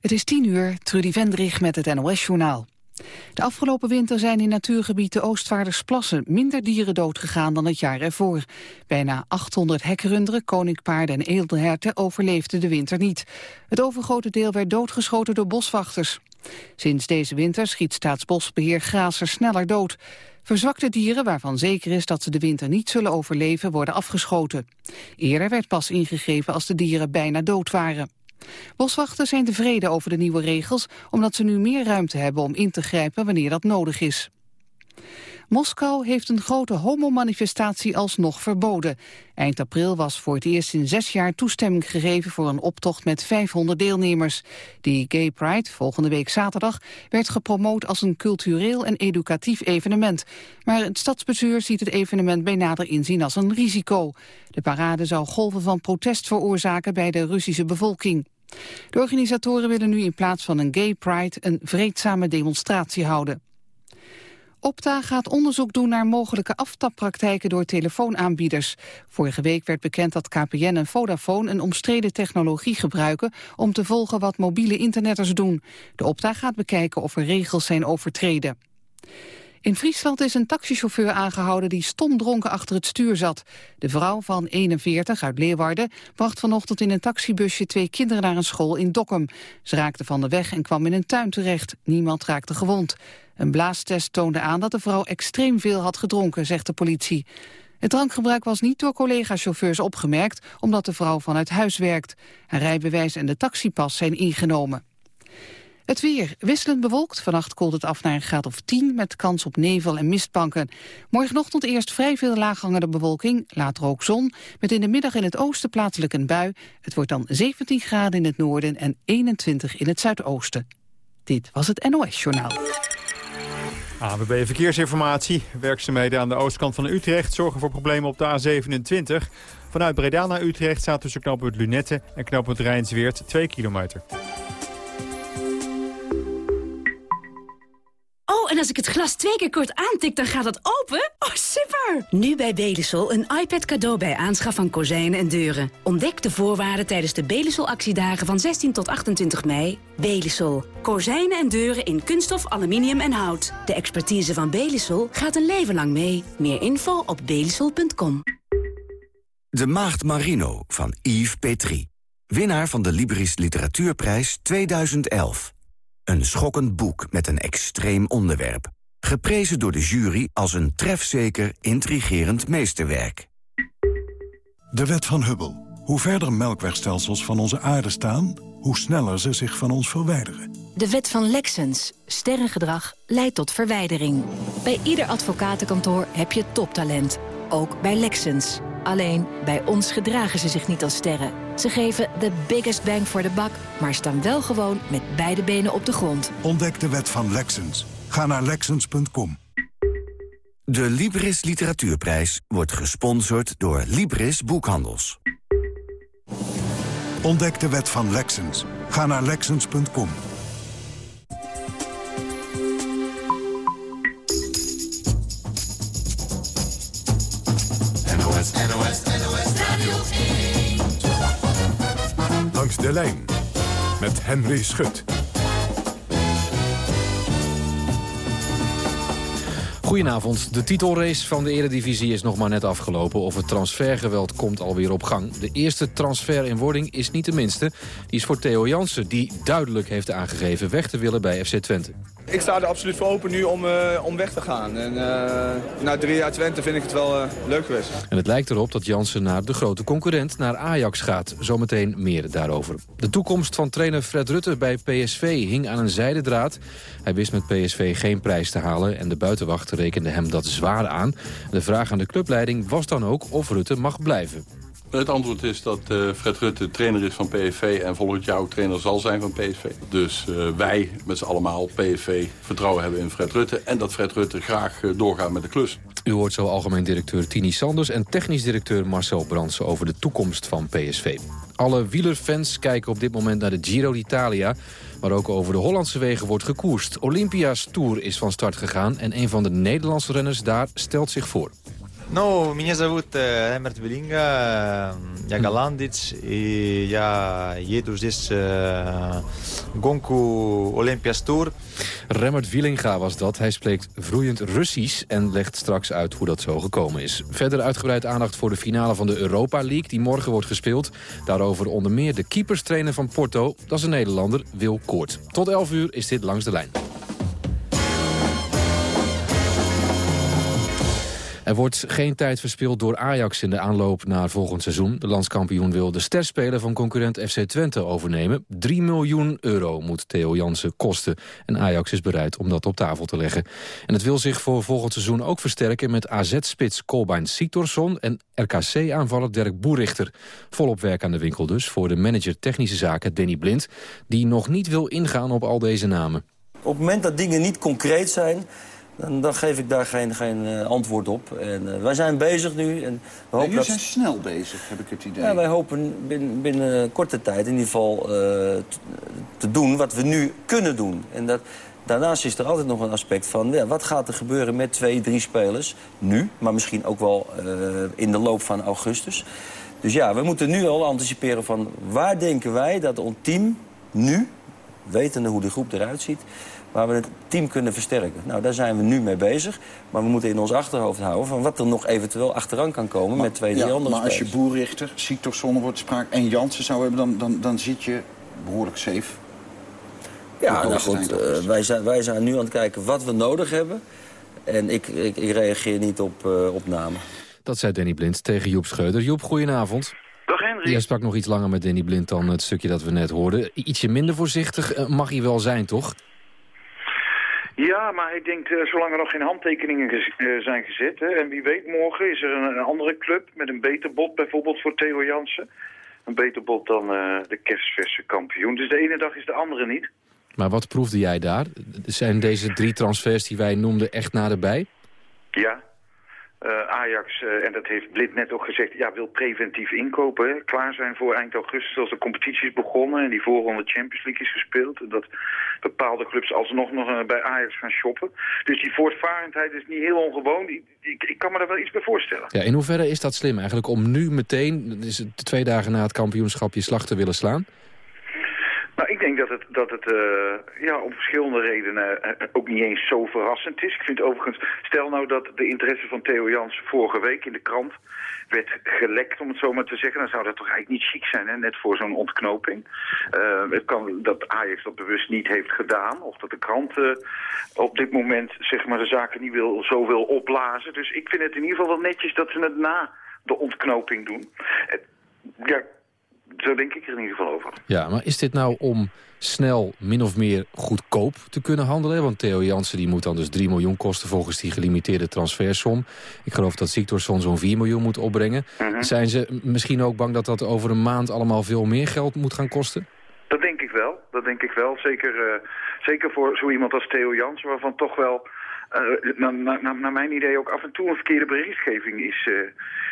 Het is tien uur, Trudy Vendrig met het NOS-journaal. De afgelopen winter zijn in natuurgebied de Oostvaardersplassen minder dieren doodgegaan dan het jaar ervoor. Bijna 800 hekrunderen, koninkpaarden en edelherten overleefden de winter niet. Het overgrote deel werd doodgeschoten door boswachters. Sinds deze winter schiet Staatsbosbeheer grazer sneller dood. Verzwakte dieren waarvan zeker is dat ze de winter niet zullen overleven worden afgeschoten. Eerder werd pas ingegrepen als de dieren bijna dood waren. Boswachters zijn tevreden over de nieuwe regels... omdat ze nu meer ruimte hebben om in te grijpen wanneer dat nodig is. Moskou heeft een grote homomanifestatie alsnog verboden. Eind april was voor het eerst in zes jaar toestemming gegeven voor een optocht met 500 deelnemers. Die Gay Pride, volgende week zaterdag, werd gepromoot als een cultureel en educatief evenement. Maar het stadsbestuur ziet het evenement bij nader inzien als een risico. De parade zou golven van protest veroorzaken bij de Russische bevolking. De organisatoren willen nu in plaats van een gay pride een vreedzame demonstratie houden. Opta gaat onderzoek doen naar mogelijke aftappraktijken door telefoonaanbieders. Vorige week werd bekend dat KPN en Vodafone een omstreden technologie gebruiken om te volgen wat mobiele internetters doen. De Opta gaat bekijken of er regels zijn overtreden. In Friesland is een taxichauffeur aangehouden die stomdronken achter het stuur zat. De vrouw van 41 uit Leeuwarden bracht vanochtend in een taxibusje twee kinderen naar een school in Dokkum. Ze raakte van de weg en kwam in een tuin terecht. Niemand raakte gewond. Een blaastest toonde aan dat de vrouw extreem veel had gedronken, zegt de politie. Het drankgebruik was niet door collega-chauffeurs opgemerkt, omdat de vrouw vanuit huis werkt. Haar rijbewijs en de taxipas zijn ingenomen. Het weer wisselend bewolkt. Vannacht koelt het af naar een graad of 10 met kans op nevel en mistbanken. Morgenochtend eerst vrij veel laaghangende bewolking, later ook zon. Met in de middag in het oosten plaatselijk een bui. Het wordt dan 17 graden in het noorden en 21 in het zuidoosten. Dit was het NOS Journaal. ABB Verkeersinformatie. Werkzaamheden aan de oostkant van Utrecht zorgen voor problemen op de A27. Vanuit Breda naar Utrecht staat tussen knooppunt Lunette en knooppunt Rijnsweert 2 kilometer. Oh, en als ik het glas twee keer kort aantik, dan gaat het open? Oh, super! Nu bij Belisol een iPad cadeau bij aanschaf van kozijnen en deuren. Ontdek de voorwaarden tijdens de Belisol-actiedagen van 16 tot 28 mei. Belisol. Kozijnen en deuren in kunststof, aluminium en hout. De expertise van Belisol gaat een leven lang mee. Meer info op belisol.com. De Maagd Marino van Yves Petrie. Winnaar van de Libris Literatuurprijs 2011. Een schokkend boek met een extreem onderwerp. Geprezen door de jury als een trefzeker, intrigerend meesterwerk. De wet van Hubble. Hoe verder melkwegstelsels van onze aarde staan... hoe sneller ze zich van ons verwijderen. De wet van Lexens. Sterrengedrag leidt tot verwijdering. Bij ieder advocatenkantoor heb je toptalent. Ook bij Lexens. Alleen, bij ons gedragen ze zich niet als sterren. Ze geven de biggest bang voor de bak, maar staan wel gewoon met beide benen op de grond. Ontdek de wet van Lexens. Ga naar Lexens.com. De Libris Literatuurprijs wordt gesponsord door Libris Boekhandels. Ontdek de wet van Lexens. Ga naar Lexens.com. Langs de lijn met Henry Schut. Goedenavond. De titelrace van de Eredivisie is nog maar net afgelopen. Of het transfergeweld komt alweer op gang. De eerste transfer in wording is niet de minste. Die is voor Theo Jansen, die duidelijk heeft aangegeven weg te willen bij FC Twente. Ik sta er absoluut voor open nu om, uh, om weg te gaan. En uh, na drie jaar Twente vind ik het wel uh, leuk geweest. En het lijkt erop dat Jansen naar de grote concurrent, naar Ajax gaat. Zometeen meer daarover. De toekomst van trainer Fred Rutte bij PSV hing aan een zijdendraad. Hij wist met PSV geen prijs te halen en de buitenwacht rekende hem dat zwaar aan. De vraag aan de clubleiding was dan ook of Rutte mag blijven. Het antwoord is dat uh, Fred Rutte trainer is van PSV... en volgend jaar ook trainer zal zijn van PSV. Dus uh, wij met z'n allemaal, PSV, vertrouwen hebben in Fred Rutte... en dat Fred Rutte graag uh, doorgaat met de klus. U hoort zo algemeen directeur Tini Sanders... en technisch directeur Marcel Brandsen over de toekomst van PSV. Alle wielerfans kijken op dit moment naar de Giro d'Italia... maar ook over de Hollandse wegen wordt gekoerst. Olympia's Tour is van start gegaan... en een van de Nederlandse renners daar stelt zich voor. Ну, меня зовут э, Эмерт Велинга, я голландец, и я еду здесь э, гонку Olympias Tour. Remmert Wielinga was dat. Hij spreekt vloeiend Russisch en legt straks uit hoe dat zo gekomen is. Verder uitgebreid aandacht voor de finale van de Europa League... die morgen wordt gespeeld. Daarover onder meer de keeperstrainer van Porto. Dat is een Nederlander, Wil Koort. Tot 11 uur is dit Langs de Lijn. Er wordt geen tijd verspild door Ajax in de aanloop naar volgend seizoen. De landskampioen wil de sterspeler van concurrent FC Twente overnemen. 3 miljoen euro moet Theo Jansen kosten. En Ajax is bereid om dat op tafel te leggen. En het wil zich voor volgend seizoen ook versterken... met AZ-spits Kolbein Siktorsson en RKC-aanvaller Dirk Boerichter. Volop werk aan de winkel dus voor de manager technische zaken Danny Blind... die nog niet wil ingaan op al deze namen. Op het moment dat dingen niet concreet zijn dan, dan geef ik daar geen, geen uh, antwoord op. En, uh, wij zijn bezig nu. En we hopen jullie zijn snel bezig, heb ik het idee. Ja, wij hopen binnen, binnen korte tijd in ieder geval uh, te, te, doen wat we nu kunnen doen. En dat, daarnaast is er altijd nog een aspect van... Ja, wat gaat er gebeuren met twee, drie spelers nu... maar misschien ook wel in de loop van augustus. Dus ja, we moeten nu al anticiperen van... waar denken wij dat ons team nu, wetende hoe de groep eruit ziet waar we het team kunnen versterken. Nou, daar zijn we nu mee bezig. Maar we moeten in ons achterhoofd houden van wat er nog eventueel achteraan kan komen met twee, drie ja, andere Maar als je Boerrichter, Siktorsson wordt sprake en Jansen zou hebben, dan, dan, dan zit je behoorlijk safe. Ja, nou goed, uh, wij, zijn, wij zijn nu aan het kijken wat we nodig hebben. En ik, ik, ik reageer niet op, uh, op namen. Dat zei Danny Blind tegen Joep Scheuder. Joep, goedenavond. Dag Henry. Jij sprak nog iets langer met Danny Blind dan het stukje dat we net hoorden. Ietsje minder voorzichtig uh, mag hij wel zijn, toch? Ja, maar ik denk, uh, zolang er nog geen handtekeningen gez uh, zijn gezet... Hè, en wie weet, morgen is er een, een, andere club met een beter bod... bijvoorbeeld voor Theo Jansen. Een beter bod dan uh, de kerstverse kampioen. Dus de ene dag is de andere niet. Maar wat proefde jij daar? Zijn deze drie transfers die wij noemden echt naderbij? Ja. Uh, Ajax, uh, en dat heeft Blind net ook gezegd, ja, wil preventief inkopen. Klaar zijn voor eind augustus als de competitie is begonnen en die voorronde Champions League is gespeeld. Dat bepaalde clubs alsnog nog uh, bij Ajax gaan shoppen. Dus die voortvarendheid is niet heel ongewoon. Ik, ik, kan me daar wel iets bij voorstellen. Ja, in hoeverre is dat slim eigenlijk om nu meteen, het twee dagen na het kampioenschap, je slag te willen slaan? Ik denk dat het, dat het uh, ja, om verschillende redenen uh, ook niet eens zo verrassend is. Ik vind overigens, stel nou dat de interesse van Theo Jans vorige week in de krant werd gelekt, om het zo maar te zeggen. Dan zou dat toch eigenlijk niet chic zijn, hè? net voor zo'n ontknoping. Uh, het kan dat Ajax dat bewust niet heeft gedaan, of dat de krant op dit moment zeg maar, de zaken niet wil, zo wil opblazen. Dus ik vind het in ieder geval wel netjes dat ze het na de ontknoping doen. ja, zo denk ik er in ieder geval over. Ja, maar is dit nou om snel min of meer goedkoop te kunnen handelen? Want Theo Jansen die moet dan dus 3 miljoen kosten volgens die gelimiteerde transfersom. Ik geloof dat Siktorsson zo'n 4 miljoen moet opbrengen. Mhm. Uh -huh. Zijn ze misschien ook bang dat dat over een maand allemaal veel meer geld moet gaan kosten? Dat denk ik wel. Dat denk ik wel. Zeker, uh, zeker voor zo iemand als Theo Jansen, waarvan toch wel... Uh, naar na, na, na mijn idee ook af en toe een verkeerde berichtgeving is, uh,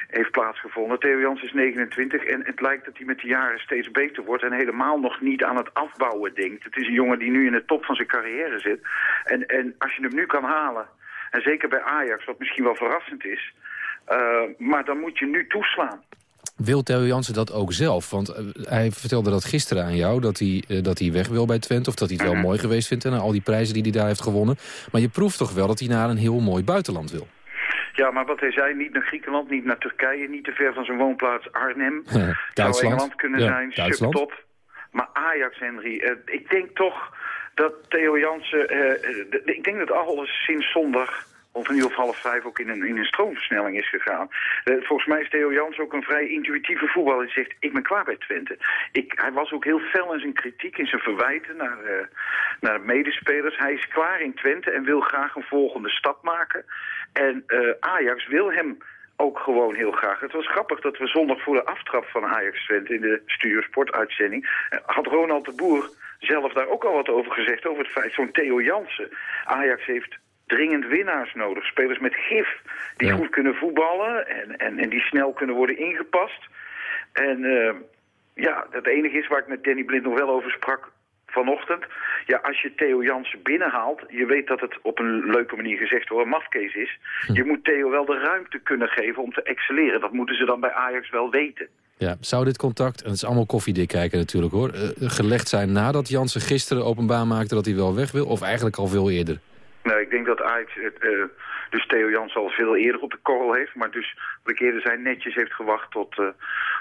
heeft plaatsgevonden. Theo Jans is 29 en het lijkt dat hij met de jaren steeds beter wordt... en helemaal nog niet aan het afbouwen denkt. Het is een jongen die nu in de top van zijn carrière zit. En, en als je hem nu kan halen, en zeker bij Ajax, wat misschien wel verrassend is... Uh, maar dan moet je nu toeslaan. Wil Theo Jansen dat ook zelf? Want uh, hij vertelde dat gisteren aan jou, dat hij, uh, dat hij weg wil bij Twente... of dat hij het wel Mhm. mooi geweest vindt, en al die prijzen die hij daar heeft gewonnen. Maar je proeft toch wel dat hij naar een heel mooi buitenland wil? Ja, maar wat hij zei, niet naar Griekenland, niet naar Turkije... niet te ver van zijn woonplaats Arnhem. Zou Duitsland. Engeland kunnen Ja, zijn, Duitsland. subtop. Maar Ajax, Henry, uh, ik denk toch dat Theo Jansen... ik denk dat alles sinds zondag of een uur of half vijf ook in een, in stroomversnelling is gegaan. Uh, volgens mij is Theo Jans ook een vrij intuïtieve voetballer. Hij zegt, ik ben klaar bij Twente. Ik, hij was ook heel fel in zijn kritiek, in zijn verwijten naar, uh, naar medespelers. Hij is klaar in Twente en wil graag een volgende stap maken. En uh, Ajax wil hem ook gewoon heel graag. Het was grappig dat we zondag voor de aftrap van Ajax Twente in de Studio-Sport-uitzending... had Ronald de Boer zelf daar ook al wat over gezegd, over het feit zo'n Theo Jansen. Ajax heeft dringend winnaars nodig. Spelers met gif die Ja. goed kunnen voetballen en, en, en die snel kunnen worden ingepast. En uh, ja, het enige is waar ik met Danny Blind nog wel over sprak vanochtend. Ja, als je Theo Jansen binnenhaalt, je weet dat het op een leuke manier gezegd door een mafkees is. Je moet Theo wel de ruimte kunnen geven om te excelleren. Dat moeten ze dan bij Ajax wel weten. Ja, zou dit contact, en het is allemaal koffiedik kijken natuurlijk hoor... eh, gelegd zijn nadat Jansen gisteren openbaar maakte dat hij wel weg wil... of eigenlijk al veel eerder? Nou, ik denk dat Ajax het, eh, dus Theo Jansen al veel eerder op de korrel heeft. Maar dus, wat ik eerder zei, netjes heeft gewacht tot, eh,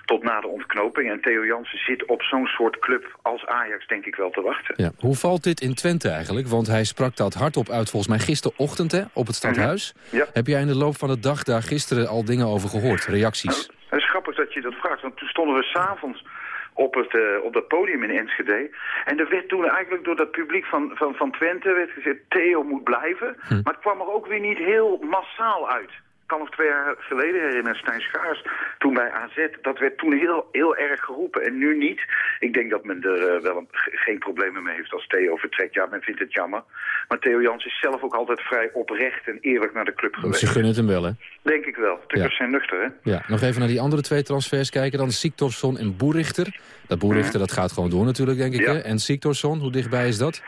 tot na de ontknoping. En Theo Jansen zit op zo'n soort club als Ajax denk ik wel te wachten. Ja. Hoe valt dit in Twente eigenlijk? Want hij sprak dat hardop uit volgens mij gisterochtend hè, op het stadhuis. Ja. Heb jij in de loop van de dag daar gisteren al dingen over gehoord? Reacties? Het is grappig dat je dat vraagt, want toen stonden we s'avonds op, het, eh, op dat podium in Enschede. En er werd toen eigenlijk door dat publiek van, van, van Twente werd gezegd... Theo moet blijven. Maar het kwam er ook weer niet heel massaal uit. Kan nog twee jaar geleden herinneren, Stijn Schaars, toen bij AZ. Dat werd toen heel, heel erg geroepen en nu niet. Ik denk dat men er eh, wel een, ge- geen problemen mee heeft als Theo vertrekt. Ja, men vindt het jammer. Maar Theo Jans is zelf ook altijd vrij oprecht en eerlijk naar de club geweest. Ze gunnen het hem wel hè? Denk ik wel. Tukkers zijn nuchter, hè? Ja, nog even naar die andere twee transfers kijken. Dan Siktorsson en Boerichter. Dat Boerichter dat gaat gewoon door natuurlijk, denk ik. Ja. Hè? En Siktorsson, hoe dichtbij is dat?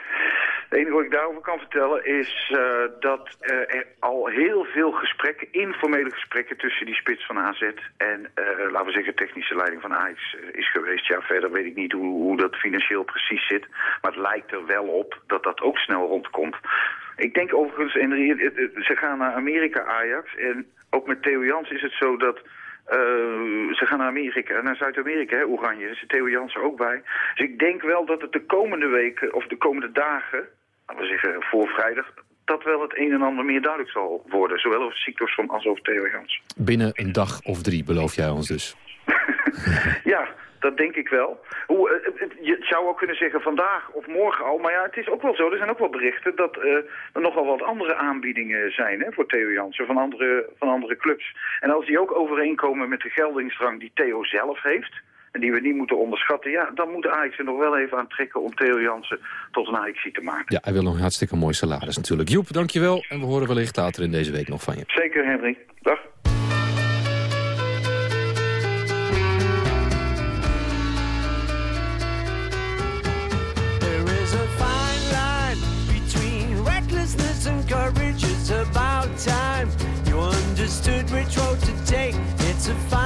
Het enige wat ik daarover kan vertellen is eh, dat eh, er al heel veel gesprekken, informele gesprekken tussen die spits van AZ en, eh, laten we zeggen, technische leiding van Ajax is geweest. Ja, verder weet ik niet hoe, hoe dat financieel precies zit, maar het lijkt er wel op dat dat ook snel rondkomt. Ik denk overigens, en ze gaan naar Amerika Ajax en ook met Theo Jans is het zo dat eh, ze gaan naar Amerika, naar Zuid-Amerika, Oranje. Daar zit Theo Jansen ook bij. Dus ik denk wel dat het de komende weken, of de komende dagen, laten we zeggen voor vrijdag, dat wel het een en ander meer duidelijk zal worden. Zowel over Siktorsson als over Theo Jansen. Binnen een dag of drie, beloof jij ons dus. Ja, dat denk ik wel. Hoe, eh, je zou ook kunnen zeggen vandaag of morgen al. Maar ja, het is ook wel zo. Er zijn ook wel berichten dat eh, er nogal wat andere aanbiedingen zijn hè, voor Theo Jansen van andere, van andere clubs. En als die ook overeenkomen met de geldingsdrang die Theo zelf heeft... en die we niet moeten onderschatten... ja, dan moet Ajax er nog wel even aan trekken om Theo Jansen tot een Ajax te maken. Ja, hij wil nog een hartstikke mooi salaris natuurlijk. Joep, dankjewel. En we horen wellicht later in deze week nog van je. Zeker, Henry. Dag. find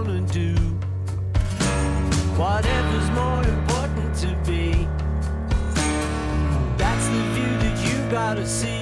to do. Whatever's more important to be, that's the view that you gotta see.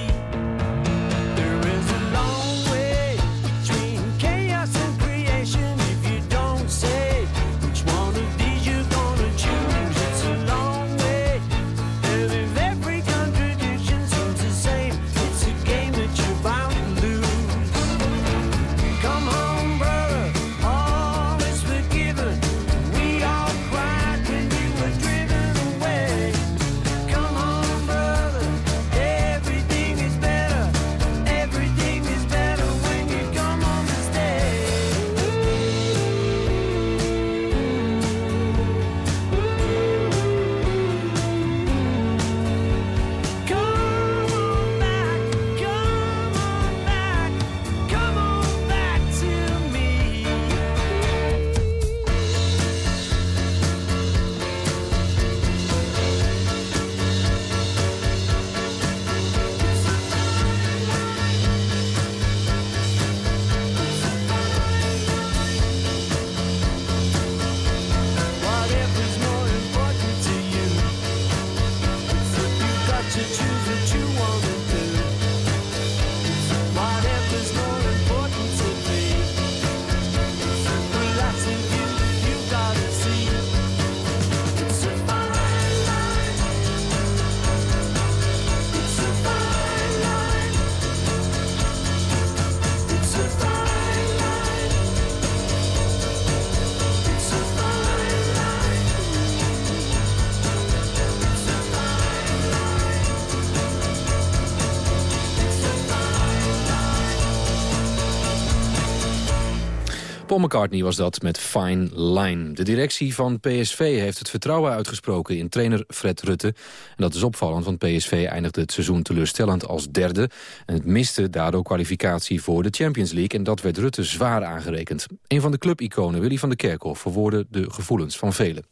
Paul McCartney was dat met Fine Line. De directie van PSV heeft het vertrouwen uitgesproken in trainer Fred Rutte. En dat is opvallend, want PSV eindigde het seizoen teleurstellend als derde. En het miste daardoor kwalificatie voor de Champions League. En dat werd Rutte zwaar aangerekend. Een van de clubiconen, Willy van der Kerkhoff, verwoordde de gevoelens van velen.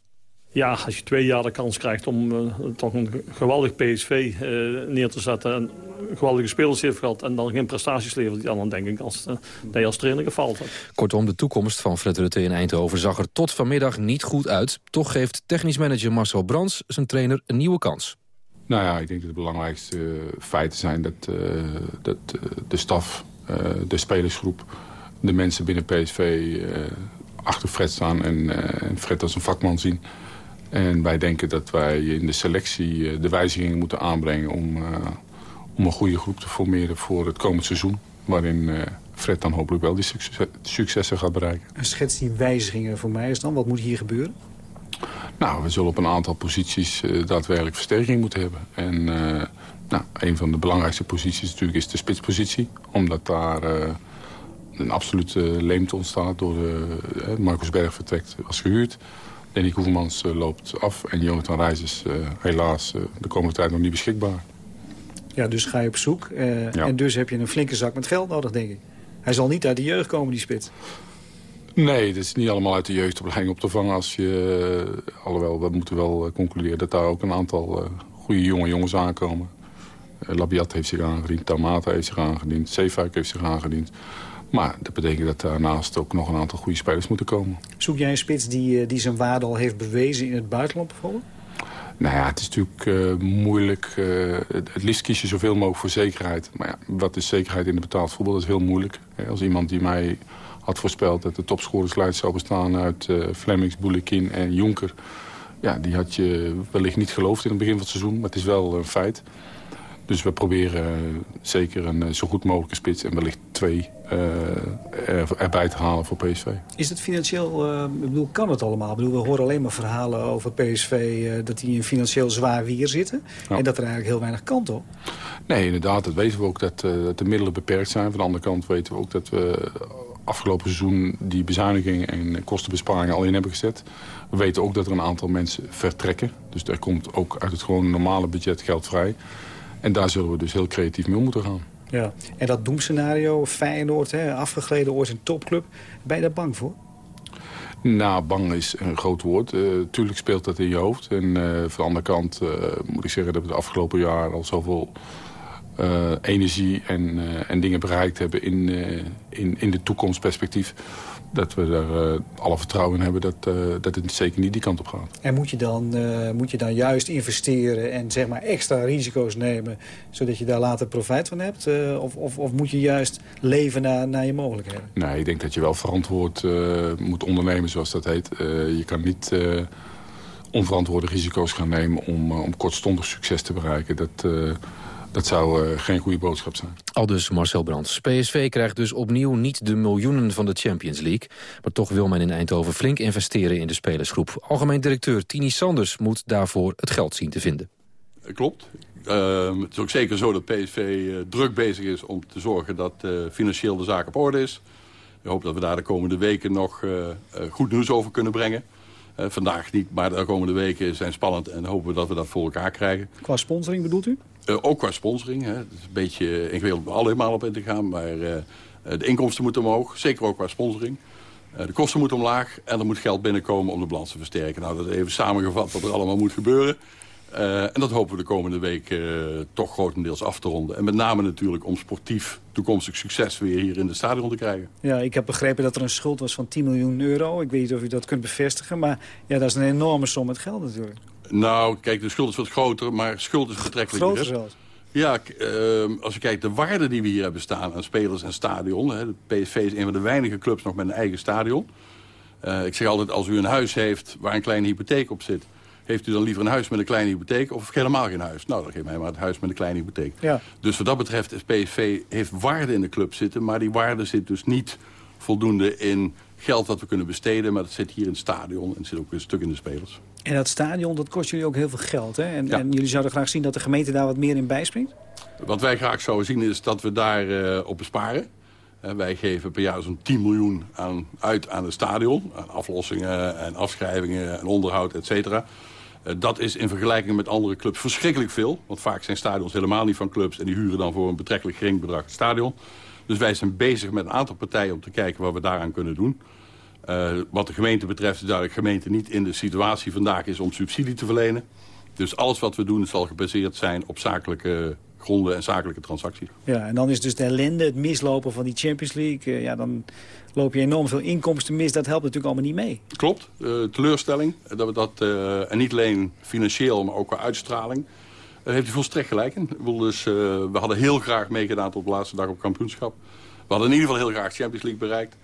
Ja, als je twee jaar de kans krijgt om uh, toch een geweldig PSV uh, neer te zetten... en geweldige spelers heeft gehad en dan geen prestaties levert... ja, dan denk ik als, uh, dat je als trainer gefaald hebt. Kortom, de toekomst van Fred Rutte in Eindhoven zag er tot vanmiddag niet goed uit. Toch geeft technisch manager Marcel Brands zijn trainer een nieuwe kans. Nou ja, ik denk dat de belangrijkste feiten zijn dat, dat de staf, de spelersgroep... de mensen binnen PSV achter Fred staan en, en Fred als een vakman zien... En wij denken dat wij in de selectie de wijzigingen moeten aanbrengen... om, uh, om een goede groep te formeren voor het komend seizoen. Waarin uh, Fred dan hopelijk wel die succes, successen gaat bereiken. En schets die wijzigingen voor mij eens dan. Wat moet hier gebeuren? Nou, we zullen op een aantal posities uh, daadwerkelijk versterking moeten hebben. En nou, een van de belangrijkste posities natuurlijk is de spitspositie. Omdat daar een absolute leemte ontstaat door Marcus Berg vertrekt als gehuurd. Danny Koevermans uh, loopt af en Jonathan Reis is uh, helaas uh, de komende tijd nog niet beschikbaar. Ja, dus ga je op zoek. Ja. En dus heb je een flinke zak met geld nodig, denk ik. Hij zal niet uit de jeugd komen, die spits. Nee, het is niet allemaal uit de jeugdopleiding op te vangen. Als je, alhoewel, we moeten wel concluderen dat daar ook een aantal goede jonge jongens aankomen. Labiat heeft zich aangediend, Tamata heeft zich aangediend, Zeefuik heeft zich aangediend. Maar dat betekent dat daarnaast ook nog een aantal goede spelers moeten komen. Zoek jij een spits die, die zijn waarde al heeft bewezen in het buitenland bijvoorbeeld? Nou ja, het is natuurlijk uh, moeilijk. Uh, het liefst kies je zoveel mogelijk voor zekerheid. Maar ja, wat is zekerheid in het betaald voetbal? Dat is heel moeilijk. Als iemand die mij had voorspeld dat de topscorerslijst zou bestaan uit uh, Flemings, Boulekin en Jonker... Ja, die had je wellicht niet geloofd in het begin van het seizoen. Maar het is wel een feit. Dus we proberen zeker een zo goed mogelijke spits en wellicht twee er, erbij te halen voor PSV. Is het financieel, ik bedoel, kan het allemaal? Ik bedoel, we horen alleen maar verhalen over PSV dat die in financieel zwaar weer zitten. Ja. En dat er eigenlijk heel weinig kan, toch? Nee, inderdaad. Dat weten we ook dat, dat de middelen beperkt zijn. Van de andere kant weten we ook dat we afgelopen seizoen die bezuinigingen en kostenbesparingen al in hebben gezet. We weten ook dat er een aantal mensen vertrekken. Dus er komt ook uit het gewoon normale budget geld vrij. En daar zullen we dus heel creatief mee om moeten gaan. Ja. En dat doemscenario, Feyenoord, hè, afgegleden ooit een topclub. Ben je daar bang voor? Nou, bang is een groot woord. Uh, tuurlijk speelt dat in je hoofd. En uh, van de andere kant uh, moet ik zeggen dat we de afgelopen jaar al zoveel energie en, en dingen bereikt hebben in, in, in de toekomstperspectief dat we er uh, alle vertrouwen in hebben dat, uh, dat het zeker niet die kant op gaat. En moet je, dan, uh, moet je dan juist investeren en zeg maar extra risico's nemen... zodat je daar later profijt van hebt? of, of, of moet je juist leven naar, naar je mogelijkheden? Nee, ik denk dat je wel verantwoord moet ondernemen, zoals dat heet. je kan niet onverantwoorde risico's gaan nemen om, om kortstondig succes te bereiken. Dat dat zou uh, geen goede boodschap zijn. Al dus Marcel Brands. PSV krijgt dus opnieuw niet de miljoenen van de Champions League. Maar toch wil men in Eindhoven flink investeren in de spelersgroep. Algemeen directeur Tini Sanders moet daarvoor het geld zien te vinden. Klopt. Uh, het is ook zeker zo dat PSV uh, druk bezig is om te zorgen dat uh, financieel de zaak op orde is. Ik hoop dat we daar de komende weken nog goed nieuws over kunnen brengen. vandaag niet, maar de komende weken zijn spannend en hopen we dat we dat voor elkaar krijgen. Qua sponsoring bedoelt u? Uh, ook qua sponsoring. Hè. Het is een beetje ingewikkeld om allemaal op in te gaan. Maar uh, de inkomsten moeten omhoog. Zeker ook qua sponsoring. De kosten moeten omlaag. En er moet geld binnenkomen om de balans te versterken. Nou, dat even samengevat wat er allemaal moet gebeuren. en dat hopen we de komende week toch grotendeels af te ronden. En met name natuurlijk om sportief toekomstig succes weer hier in het stadion te krijgen. Ja, ik heb begrepen dat er een schuld was van 10 miljoen euro. Ik weet niet of u dat kunt bevestigen. Maar ja, dat is een enorme som met geld natuurlijk. Nou, kijk, de schuld is wat groter, maar schuld is betrekkelijk Groter zelfs? Ja, uh, als je kijkt de waarde die we hier hebben staan aan spelers en stadion. Hè, de PSV is een van de weinige clubs nog met een eigen stadion. Uh, ik zeg altijd, als u een huis heeft waar een kleine hypotheek op zit... heeft u dan liever een huis met een kleine hypotheek of helemaal geen huis? Nou, dan geef mij maar het huis met een kleine hypotheek. Ja. Dus wat dat betreft is PSV heeft waarde in de club zitten... maar die waarde zit dus niet voldoende in geld dat we kunnen besteden... maar dat zit hier in het stadion en het zit ook een stuk in de spelers. En dat stadion, dat kost jullie ook heel veel geld, hè? En, ja. en jullie zouden graag zien dat de gemeente daar wat meer in bijspringt? Wat wij graag zouden zien is dat we daar uh, op besparen. Eh, wij geven per jaar zo'n 10 miljoen aan, uit aan het stadion. Aan aflossingen en afschrijvingen en onderhoud, et cetera. Eh, dat is in vergelijking met andere clubs verschrikkelijk veel. Want vaak zijn stadions helemaal niet van clubs... en die huren dan voor een betrekkelijk gering bedrag het stadion. Dus wij zijn bezig met een aantal partijen om te kijken wat we daaraan kunnen doen. Eh, wat de gemeente betreft is duidelijk de gemeente niet in de situatie vandaag is om subsidie te verlenen. Dus alles wat we doen zal gebaseerd zijn op zakelijke gronden en zakelijke transacties. Ja, en dan is dus de ellende, het mislopen van die Champions League. eh, ja, dan loop je enorm veel inkomsten mis. Dat helpt natuurlijk allemaal niet mee. Klopt, eh, teleurstelling. Dat we dat, en niet alleen financieel, maar ook qua uitstraling. Daar heeft u volstrekt gelijk in. Ik bedoel, dus, we hadden heel graag meegedaan tot de laatste dag op kampioenschap. We hadden in ieder geval heel graag Champions League bereikt.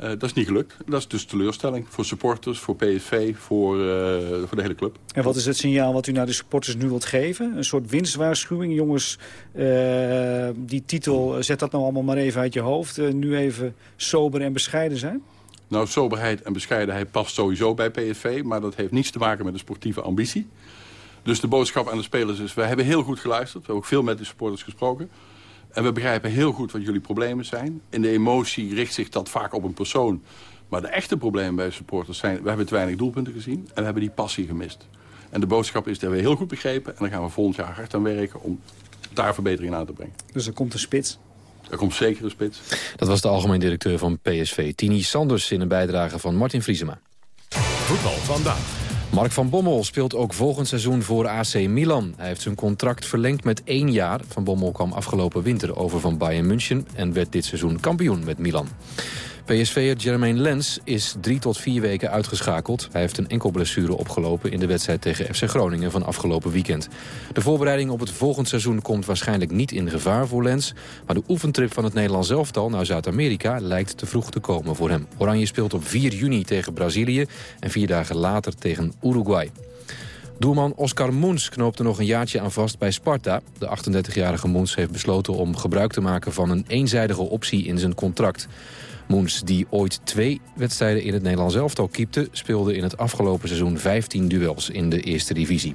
Eh, dat is niet gelukt. Dat is dus teleurstelling voor supporters, voor PSV, voor, eh, voor de hele club. En wat is het signaal wat u naar de supporters nu wilt geven? Een soort winstwaarschuwing? Jongens, eh, die titel, zet dat nou allemaal maar even uit je hoofd. Nu even sober en bescheiden zijn? Nou, soberheid en bescheidenheid past sowieso bij PSV... maar dat heeft niets te maken met een sportieve ambitie. Dus de boodschap aan de spelers is... we hebben heel goed geluisterd, we hebben ook veel met de supporters gesproken... en we begrijpen heel goed wat jullie problemen zijn. In de emotie richt zich dat vaak op een persoon... maar de echte problemen bij supporters zijn... we hebben te weinig doelpunten gezien en we hebben die passie gemist. En de boodschap is dat we heel goed begrepen... en dan gaan we volgend jaar hard aan werken om daar verbeteringen aan te brengen. Dus er komt een spits. Er komt zeker een spits. Dat was de algemeen directeur van PSV, Tini Sanders... in een bijdrage van Martin Vriesema. Voetbal vandaag. Mark van Bommel speelt ook volgend seizoen voor AC Milan. Hij heeft zijn contract verlengd met één jaar. Van Bommel kwam afgelopen winter over van Bayern München... en werd dit seizoen kampioen met Milan. PSV'er Jermaine Lens is drie tot vier weken uitgeschakeld. Hij heeft een enkel blessure opgelopen in de wedstrijd tegen FC Groningen van afgelopen weekend. De voorbereiding op het volgend seizoen komt waarschijnlijk niet in gevaar voor Lens. Maar de oefentrip van het Nederlands elftal naar Zuid-Amerika lijkt te vroeg te komen voor hem. Oranje speelt op 4 juni tegen Brazilië en vier dagen later tegen Uruguay. Doelman Oscar Moens knoopte nog een jaartje aan vast bij Sparta. De 38-jarige Moens heeft besloten om gebruik te maken van een eenzijdige optie in zijn contract. Moens, die ooit twee wedstrijden in het Nederlands elftal keepte... speelde in het afgelopen seizoen 15 duels in de eerste divisie.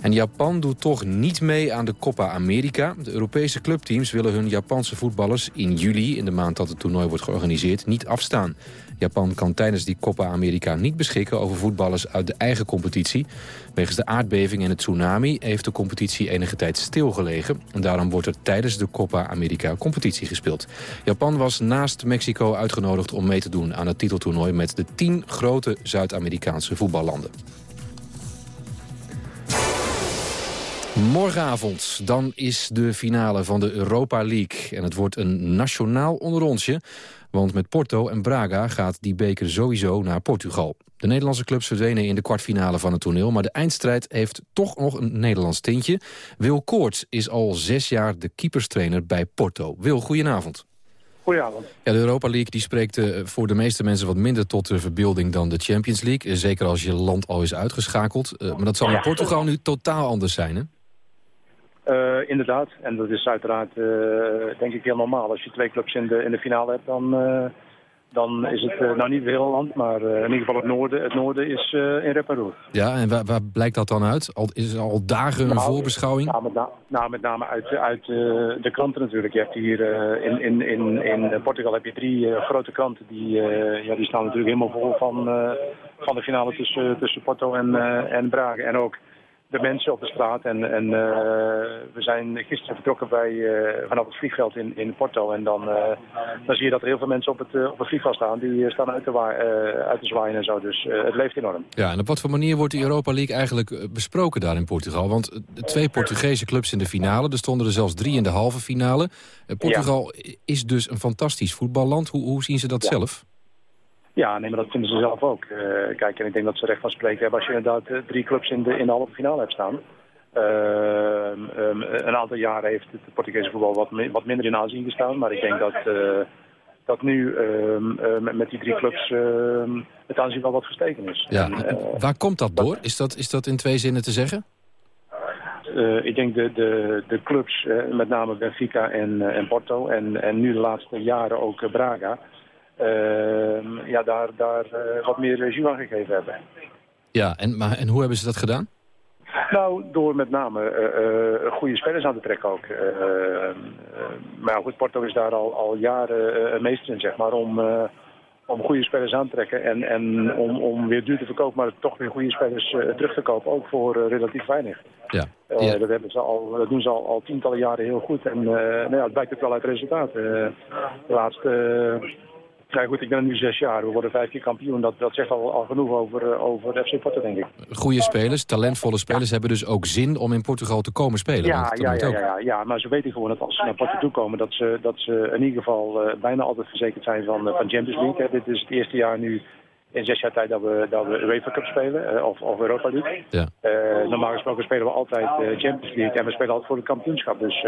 En Japan doet toch niet mee aan de Copa America. De Europese clubteams willen hun Japanse voetballers in juli... in de maand dat het toernooi wordt georganiseerd, niet afstaan. Japan kan tijdens die Copa America niet beschikken over voetballers uit de eigen competitie. Wegens de aardbeving en het tsunami heeft de competitie enige tijd stilgelegen. En daarom wordt er tijdens de Copa America competitie gespeeld. Japan was naast Mexico uitgenodigd om mee te doen aan het titeltoernooi... met de tien grote Zuid-Amerikaanse voetballanden. Morgenavond, dan is de finale van de Europa League. En het wordt een nationaal onderrondje. Want met Porto en Braga gaat die beker sowieso naar Portugal. De Nederlandse clubs verdwenen in de kwartfinale van het toneel... maar de eindstrijd heeft toch nog een Nederlands tintje. Wil Koorts is al zes jaar de keeperstrainer bij Porto. Wil, goedenavond. Goedenavond. Ja, de Europa League die spreekt eh, voor de meeste mensen wat minder tot de verbeelding dan de Champions League. Eh, zeker als je land al is uitgeschakeld. Eh, maar dat zal in Portugal nu totaal anders zijn, hè? Eh, inderdaad, en dat is uiteraard eh, denk ik heel normaal. Als je twee clubs in de, in de finale hebt, dan, eh, dan is het nou niet het hele land, maar in ieder geval het noorden, het noorden is in rep en roer. Ja, en waar, waar, blijkt dat dan uit? Al, is er al dagen een nou, voorbeschouwing? Nou, met, na, nou, met name uit, uit de kranten natuurlijk. Je hebt hier in, in, in, in Portugal heb je drie grote kranten, die, ja, die staan natuurlijk helemaal vol van, van de finale tussen, tussen Porto en, en Braga. En ook de mensen op de straat. En, en uh, we zijn gisteren vertrokken bij, uh, vanaf het vliegveld in, in Porto. En dan, uh, dan zie je dat er heel veel mensen op het, op het vliegveld staan. Die staan uit te, uit te zwaaien en zo. Dus het leeft enorm. Ja, en op wat voor manier wordt de Europa League eigenlijk besproken daar in Portugal? Want twee Portugese clubs in de finale. Er stonden er zelfs drie in de halve finale. Portugal ja. is dus een fantastisch voetballand. Hoe, hoe zien ze dat ja. zelf? Ja, nee, maar dat vinden ze zelf ook. Uh, kijk, en ik denk dat ze recht van spreken hebben als je inderdaad uh, drie clubs in de, in de halve finale hebt staan. Uh, um, een aantal jaren heeft het Portugese voetbal wat, mi wat minder in aanzien gestaan. Maar ik denk dat, dat nu met die drie clubs ehm, het aanzien wel wat gestegen is. Ja, en, waar komt dat door? Is dat, is dat in twee zinnen te zeggen? ik denk de, de, de clubs, met name Benfica en, en Porto en, en nu de laatste jaren ook Braga... Uh, ja, daar, daar uh, wat meer jus aan gegeven hebben. Ja, en, maar, en hoe hebben ze dat gedaan? Nou, door met name eh, eh, goede spelers aan te trekken ook. Eh, eh, maar ja, goed, Porto is daar al, al jaren eh, meester in, zeg maar, om, eh, om goede spelers aan te trekken. En, en om, om weer duur te verkopen, maar toch weer goede spelers eh, terug te kopen. Ook voor eh, relatief weinig. Ja. Eh, dat, hebben ze al, dat doen ze al, al tientallen jaren heel goed. En eh, nou ja, het blijkt ook wel uit resultaat. Eh, de laatste... nou goed, ik ben er nu zes jaar. We worden vijf keer kampioen. Dat, dat zegt al, al genoeg over, eh, over FC Porto, denk ik. Goede spelers, talentvolle spelers hebben dus ook zin om in Portugal te komen spelen. Ja, ja, ja, ja, ja, ja, maar ze weten gewoon dat als ze naar Porto toe komen... dat ze, dat ze in ieder geval eh, bijna altijd verzekerd zijn van, eh, van Champions League. Hè. Dit is het eerste jaar nu in zes jaar tijd dat we, dat we UEFA Cup spelen. eh, of, of Europa League. Ja. Eh, normaal gesproken spelen we altijd eh, Champions League. En we spelen altijd voor het kampioenschap. Dus,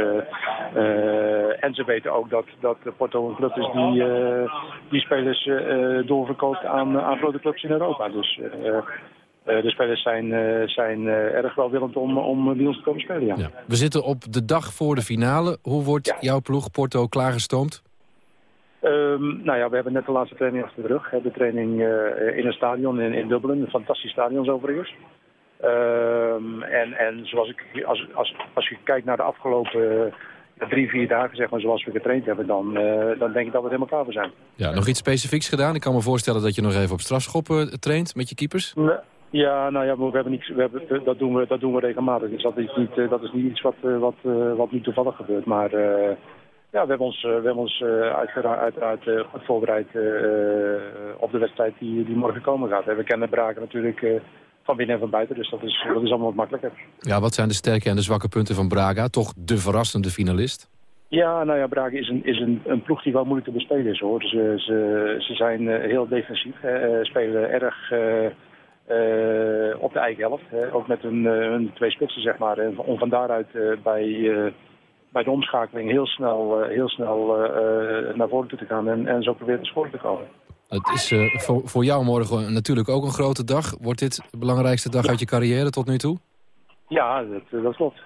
en ze weten ook dat, dat Porto een club is die, die spelers doorverkoopt aan, aan grote clubs in Europa. Dus... de spelers zijn, zijn erg welwillend om, om bij ons te komen spelen, ja. We zitten op de dag voor de finale. Hoe wordt jouw ploeg Porto klaargestoomd? Ehm, nou ja, we hebben net de laatste training achter de rug. De training eh, in een stadion in, in Dublin. Een fantastisch stadion overigens. Ehm, en, en zoals ik, als, als, als je kijkt naar de afgelopen eh, drie, vier dagen, zeg maar, zoals we getraind hebben, dan, eh, dan denk ik dat we er helemaal klaar voor zijn. Ja, nog iets specifieks gedaan? Ik kan me voorstellen dat je nog even op strafschoppen traint met je keepers. Nee. Ja, nou ja, we hebben niks, we hebben, dat, doen we, dat doen we regelmatig. Dus dat is niet, dat is niet iets wat, wat, wat nu toevallig gebeurt. Maar ja, we hebben ons, eh, we hebben ons eh, uiteraard eh, goed voorbereid op de wedstrijd die, die morgen komen gaat. We kennen Braken natuurlijk van binnen en van buiten, dus dat is, dat is allemaal wat makkelijker. Ja, wat zijn de sterke en de zwakke punten van Braga? Toch de verrassende finalist? Ja, nou ja, Braga is, een, is een, een ploeg die wel moeilijk te bespelen is hoor. Ze, ze, ze zijn heel defensief, hè, spelen erg op de eigen helft. Hè, ook met hun, hun twee spitsen zeg maar. En om van daaruit bij, bij de omschakeling heel snel, eh, heel snel eh, eh, naar voren toe te gaan en, en zo proberen te scoren te komen. Het is voor, voor jou morgen natuurlijk ook een grote dag. Wordt dit de belangrijkste dag uit je carrière tot nu toe? Ja, dat, dat klopt.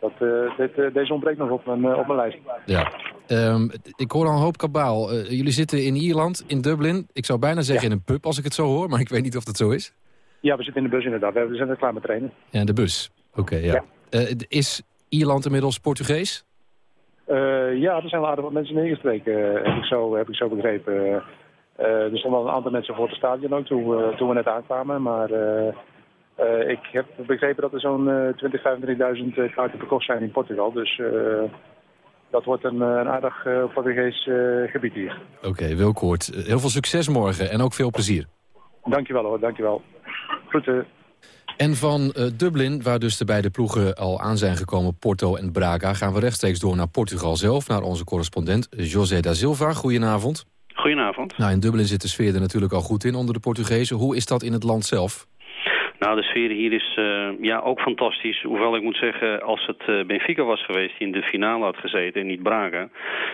Dat, dit, deze ontbreekt nog op mijn, op mijn lijst. Ja. Ehm, ik hoor al een hoop kabaal. Jullie zitten in Ierland, in Dublin. Ik zou bijna zeggen in een pub als ik het zo hoor, maar ik weet niet of dat zo is. Ja, we zitten in de bus inderdaad. We zijn er klaar met trainen. Ja, in de bus. Oké, ja. Eh, is Ierland inmiddels Portugees? Eh, ja, er zijn wel aardig wat mensen neergestreken, eh, heb ik zo, heb ik zo begrepen. Eh, er stonden wel een aantal mensen voor het stadion ook toen we, toen we net aankwamen. Maar eh, eh, ik heb begrepen dat er zo'n eh 20.000, 25.000 eh, kaarten verkocht zijn in Portugal. Dus eh, dat wordt een, een aardig eh, Portugees eh, gebied hier. Oké, Wilkoort. Eh, Heel veel succes morgen en ook veel plezier. Dankjewel hoor, dankjewel. Groeten. En van eh, Dublin, waar dus de beide ploegen al aan zijn gekomen, Porto en Braga... gaan we rechtstreeks door naar Portugal zelf, naar onze correspondent José da Silva. Goedenavond. Goedenavond. Nou, in Dublin zit de sfeer er natuurlijk al goed in onder de Portugezen. Hoe is dat in het land zelf? Nou, de sfeer hier is eh, ja, ook fantastisch. Hoewel ik moet zeggen, als het eh, Benfica was geweest die in de finale had gezeten en niet Braga.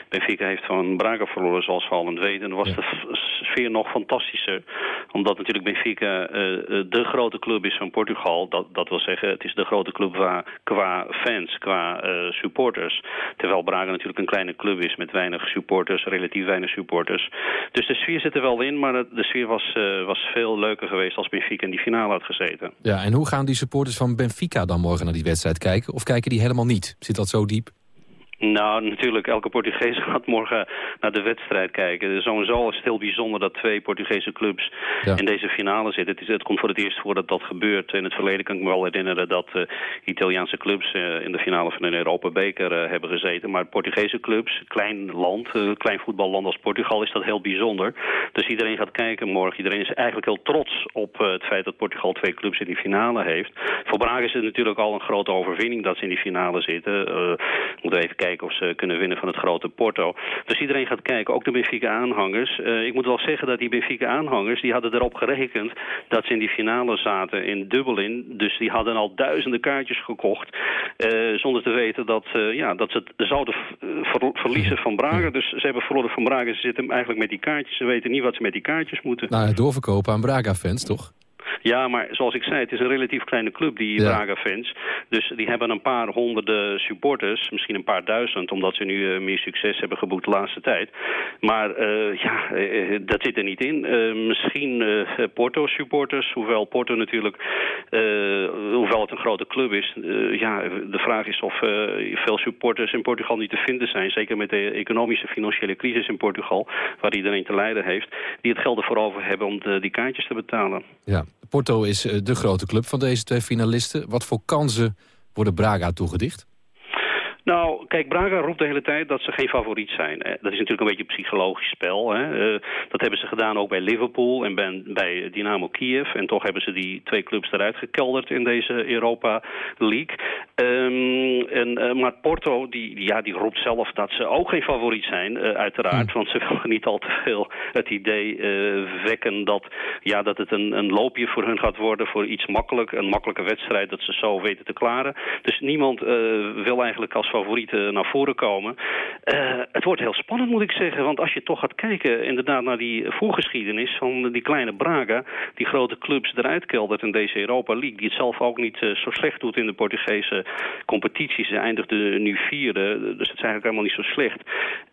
Benfica heeft van Braga verloren, zoals we al weten. Dan was de sfeer nog fantastischer. Omdat natuurlijk Benfica eh, de grote club is van Portugal. Dat, dat wil zeggen, het is de grote club qua, qua fans, qua supporters. Terwijl Braga natuurlijk een kleine club is met weinig supporters, relatief weinig supporters. Dus de sfeer zit er wel in, maar de, sfeer was, was veel leuker geweest als Benfica in die finale had gezeten. Ja, en hoe gaan die supporters van Benfica dan morgen naar die wedstrijd kijken? Of kijken die helemaal niet? Zit dat zo diep? Nou, natuurlijk, elke Portugees gaat morgen naar de wedstrijd kijken. Dus Sowieso is het heel bijzonder dat twee Portugese clubs Ja. in deze finale zitten. Het, is, het komt voor het eerst voor dat dat gebeurt. In het verleden kan ik me wel herinneren dat eh, Italiaanse clubs eh, in de finale van de Europa Beker eh, hebben gezeten. Maar Portugese clubs, klein land, klein voetballand als Portugal, is dat heel bijzonder. Dus iedereen gaat kijken morgen. Iedereen is eigenlijk heel trots op het feit dat Portugal twee clubs in die finale heeft. Voor Braga is het natuurlijk al een grote overwinning dat ze in die finale zitten. Moeten we even kijken of ze kunnen winnen van het grote Porto. Dus iedereen gaat kijken, ook de Benfica-aanhangers. Eh, ik moet wel zeggen dat die Benfica-aanhangers... die hadden erop gerekend dat ze in die finale zaten in Dublin. Dus die hadden al duizenden kaartjes gekocht... eh, zonder te weten dat, eh, ja, dat ze het zouden ver- verliezen van Braga. Dus ze hebben verloren van Braga. Ze zitten eigenlijk met die kaartjes. Ze weten niet wat ze met die kaartjes moeten. Nou, doorverkopen aan Braga-fans, toch? Ja, maar zoals ik zei, het is een relatief kleine club, die Ja. Braga-fans. Dus die hebben een paar honderden supporters, misschien een paar duizend... omdat ze nu eh, meer succes hebben geboekt de laatste tijd. Maar eh, ja, eh, dat zit er niet in. Misschien Porto-supporters, hoewel Porto natuurlijk... hoewel het een grote club is... ja, de vraag is of veel supporters in Portugal niet te vinden zijn. Zeker met de economische financiële crisis in Portugal... waar iedereen te lijden heeft... die het geld ervoor over hebben om de- die kaartjes te betalen. Ja, Porto is eh, de grote club van deze twee finalisten. Wat voor kansen worden Braga toegedicht? Nou, kijk, Braga roept de hele tijd dat ze geen favoriet zijn. Eh, Dat is natuurlijk een beetje een psychologisch spel. Hè. Eh, dat hebben ze gedaan ook bij Liverpool en bij, bij Dynamo Kiev. En toch hebben ze die twee clubs eruit gekelderd in deze Europa League. Ehm, en, eh, maar Porto, die, ja, die roept zelf dat ze ook geen favoriet zijn, uiteraard. Want ze willen niet al te veel het idee wekken dat, ja, dat het een, een loopje voor hun gaat worden... voor iets makkelijk, een makkelijke wedstrijd dat ze zo weten te klaren. Dus niemand wil eigenlijk als favoriet eh, naar voren komen. Eh, het wordt heel spannend, moet ik zeggen. Want als je toch gaat kijken inderdaad naar die voorgeschiedenis van die kleine Braga... die grote clubs eruit keldert in deze Europa League... die het zelf ook niet eh, zo slecht doet in de Portugese competitie. Ze eindigde nu vierde, dus het is eigenlijk helemaal niet zo slecht.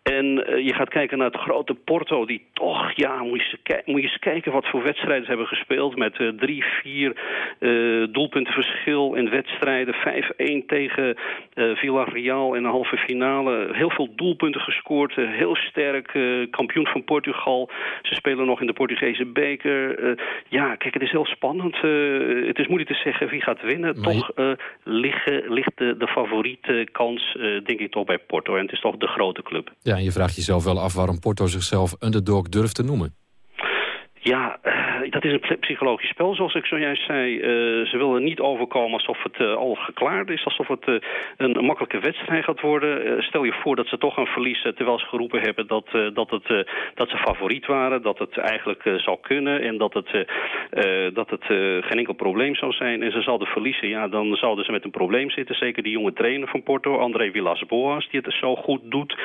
En eh, je gaat kijken naar het grote Porto... die toch, ja, moet je, eens ki- moet je eens kijken wat voor wedstrijden ze hebben gespeeld... met eh, drie, vier eh, doelpunten verschil in wedstrijden. 5-1 tegen Villarreal in de halve finale. Heel veel doelpunten gescoord. heel sterk. kampioen van Portugal. Ze spelen nog in de Portugese beker. Ja, kijk, het is heel spannend. Het is moeilijk te zeggen wie gaat winnen. Maar Toch liggen, ligt de, de favoriete kans, denk ik, toch bij Porto. En het is toch de grote club. Ja, en je vraagt jezelf wel af waarom Porto zichzelf underdog durft te noemen. Ja, eh, dat is een psy- psychologisch spel, zoals ik zojuist zei. Eh, ze willen niet overkomen alsof het eh, al geklaard is, alsof het een, makkelijke wedstrijd gaat worden. Stel je voor dat ze toch gaan verliezen, terwijl ze geroepen hebben dat, dat, het, dat ze favoriet waren, dat het eigenlijk zou kunnen en dat het, dat het geen enkel probleem zou zijn. En ze zouden verliezen, ja, dan zouden ze met een probleem zitten. Zeker die jonge trainer van Porto, André Villas-Boas, die het zo goed doet.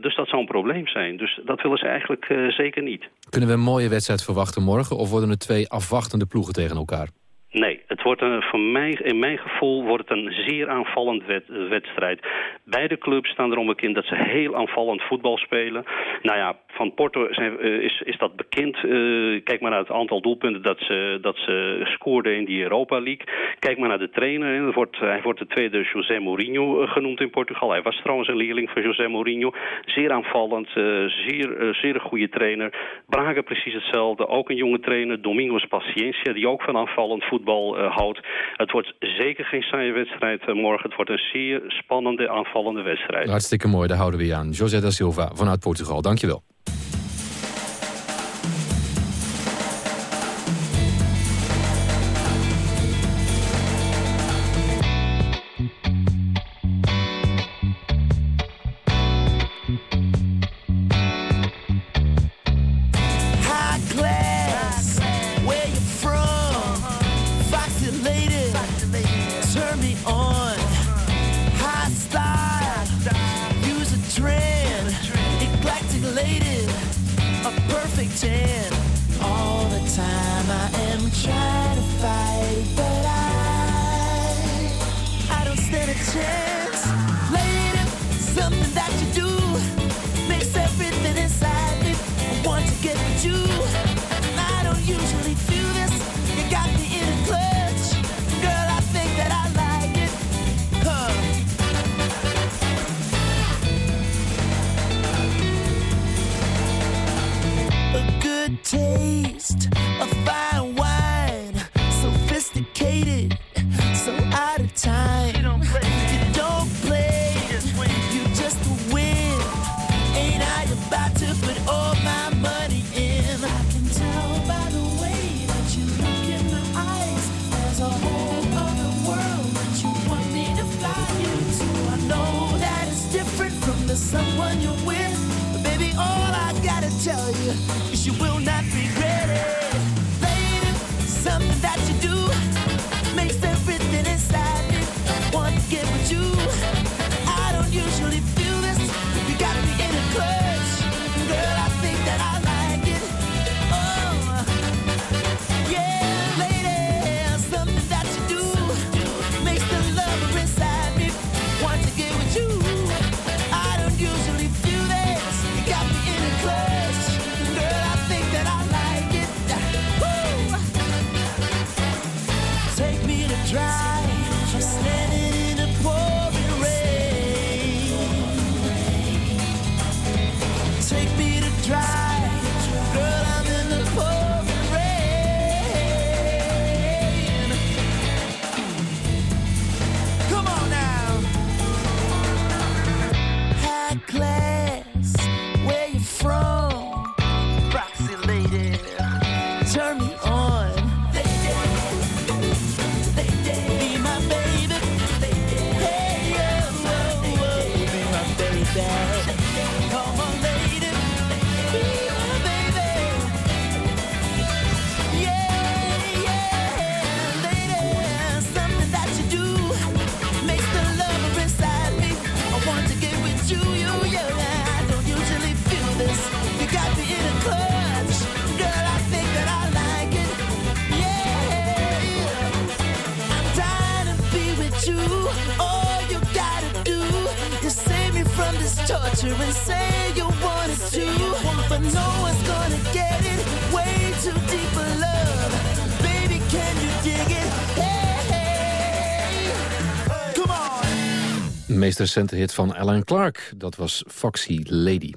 Dus dat zou een probleem zijn. Dus dat willen ze eigenlijk zeker niet. Kunnen we een mooie wedstrijd verwachten morgen... of worden het twee afwachtende ploegen tegen elkaar? Nee, het wordt een, voor mij, in mijn gevoel wordt het een zeer aanvallend wed- wedstrijd. Beide clubs staan erom bekend dat ze heel aanvallend voetbal spelen. Nou ja, van Porto zijn, eh, is, is dat bekend. Eh, kijk maar naar het aantal doelpunten dat ze, dat ze scoorden in die Europa League. Kijk maar naar de trainer. Er wordt, hij wordt de tweede José Mourinho eh, genoemd in Portugal. Hij was trouwens een leerling van José Mourinho. Zeer aanvallend, zeer, zeer een goede trainer. Braga precies hetzelfde. Ook een jonge trainer, Domingos Paciencia, die ook van aanvallend voetbal eh, houdt. Het wordt zeker geen saaie wedstrijd eh, morgen. Het wordt een zeer spannende, aanvallende wedstrijd. Hartstikke mooi, daar houden we je aan. José da Silva vanuit Portugal, dankjewel. Taste, a fine wine, sophisticated, so out of time. You don't play, you just win. Ain't I about to put all my money in? I can tell by the way that you look in my eyes. There's a whole other world that you want me to fly you to. I know that it's different from the someone you're with. But baby, all I gotta tell you meest recente hit van Alan Clark, dat was Foxy Lady.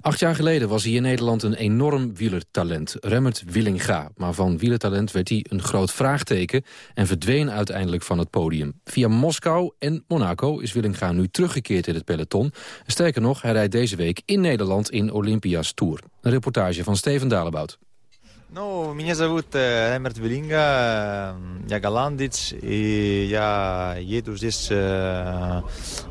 Acht jaar geleden was hij in Nederland een enorm wielertalent, Remmert Willinga. Maar van wielertalent werd hij een groot vraagteken en verdween uiteindelijk van het podium. Via Moskou en Monaco is Willinga nu teruggekeerd in het peloton. Sterker nog, hij rijdt deze week in Nederland in Olympia's Tour. Een reportage van Steven Dalebout. Ну, меня зовут э, Эмерт Велинга, э, я голландец, и я еду здесь э,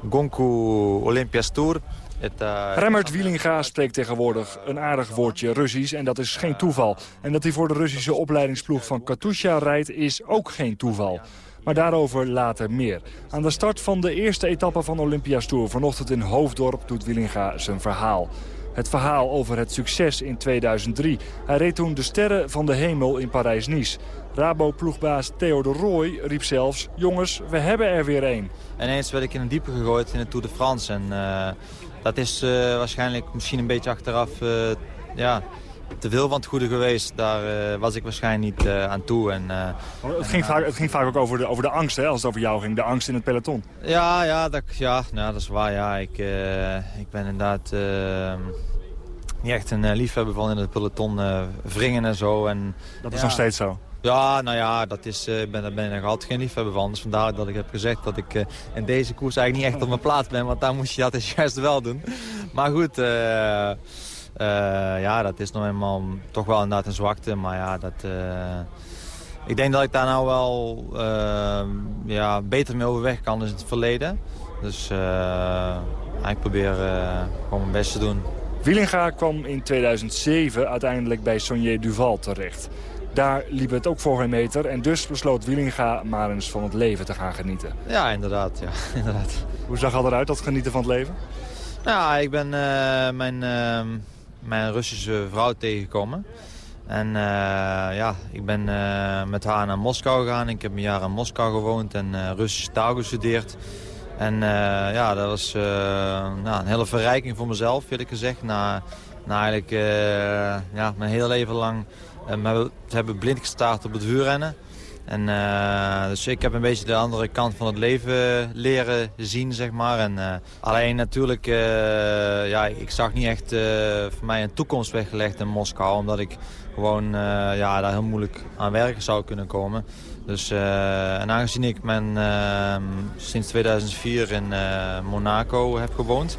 гонку Олимпиас Тур. Это... Remmert Wielinga spreekt tegenwoordig een aardig woordje Russisch en dat is geen toeval. En dat hij voor de Russische opleidingsploeg van Katusha rijdt is ook geen toeval. Maar daarover later meer. Aan de start van de eerste etappe van Olympia's Tour vanochtend in Hoofddorp doet Wielinga zijn verhaal. Het verhaal over het succes in 2003. Hij reed toen de sterren van de hemel in Parijs-Nice. Rabo-ploegbaas Theo de Rooij riep zelfs... jongens, we hebben er weer één. Ineens werd ik in een diepe gegooid in de Tour de France. En eh, dat is eh, waarschijnlijk misschien een beetje achteraf eh, ja, te veel van het goede geweest. Daar eh, was ik waarschijnlijk niet eh, aan toe. En, eh, Het ging, vaak, het ging vaak ook over de, over de angst, hè, als het over jou ging. De angst in het peloton. Ja, ja, dat, ja nou, dat is waar. Ja. Ik, ik ben inderdaad niet echt een liefhebber van in het peloton wringen en zo. En, Dat is ja. nog steeds zo. Ja, nou ja, dat is, ik ben, daar ben ik nog altijd geen liefhebber van. Dus vandaar dat ik heb gezegd dat ik in deze koers eigenlijk niet echt op mijn plaats ben. Want daar moest je dat juist wel doen. Maar goed, eh, ja, dat is nou eenmaal toch wel inderdaad een zwakte. Maar ja, dat... eh, ik denk dat ik daar nou wel eh, ja, beter mee overweg kan dan in het verleden. Dus ik probeer gewoon mijn best te doen. Wielinga kwam in 2007 uiteindelijk bij Sonier Duval terecht. Daar liep het ook voor geen meter en dus besloot Wielinga maar eens van het leven te gaan genieten. Ja, inderdaad. Ja, inderdaad. Hoe zag dat eruit, dat genieten van het leven? Ja, ik ben mijn, mijn Russische vrouw tegengekomen. En eh, ja, ik ben eh, met haar naar Moskou gegaan. Ik heb een jaar in Moskou gewoond en eh, Russische taal gestudeerd. En ja, dat was nou, een hele verrijking voor mezelf, eerlijk gezegd. Na, na eigenlijk ja, mijn hele leven lang me te hebben blind gestaard op het vuurrennen. En, eh, dus ik heb een beetje de andere kant van het leven leren zien, zeg maar. En, eh, alleen natuurlijk, eh, ja, ik zag niet echt voor mij een toekomst weggelegd in Moskou. Omdat ik gewoon ja, daar heel moeilijk aan werken zou kunnen komen. Dus, en aangezien ik mijn, eh, sinds 2004 in Monaco heb gewoond...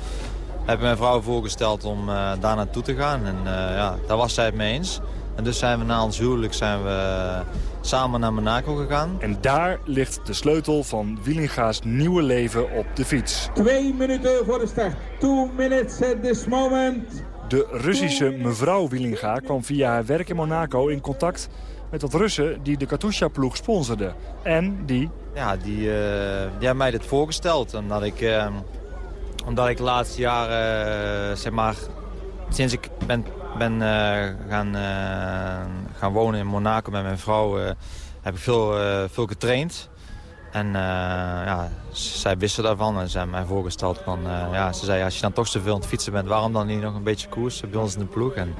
heb ik mijn vrouw voorgesteld om daar naartoe te gaan. En ja, daar was zij het mee eens. En dus zijn we na ons huwelijk zijn we samen naar Monaco gegaan. En daar ligt de sleutel van Wielinga's nieuwe leven op de fiets. Twee minuten voor de start. Two minutes at this moment. De Russische mevrouw Wielinga kwam via haar werk in Monaco in contact met wat Russen die de Katusha-ploeg sponsorden. En die... Ja, die, eh, die hebben mij dit voorgesteld. Omdat ik, eh, omdat ik de laatste jaren, eh, zeg maar, sinds ik ben, ben eh, gaan, eh, gaan wonen in Monaco met mijn vrouw, eh, heb ik veel, veel getraind. En ja, zij wisten daarvan en ze hebben mij voorgesteld van, ja, ze zei, als je dan toch zoveel aan het fietsen bent, waarom dan niet nog een beetje koersen bij ons in de ploeg? En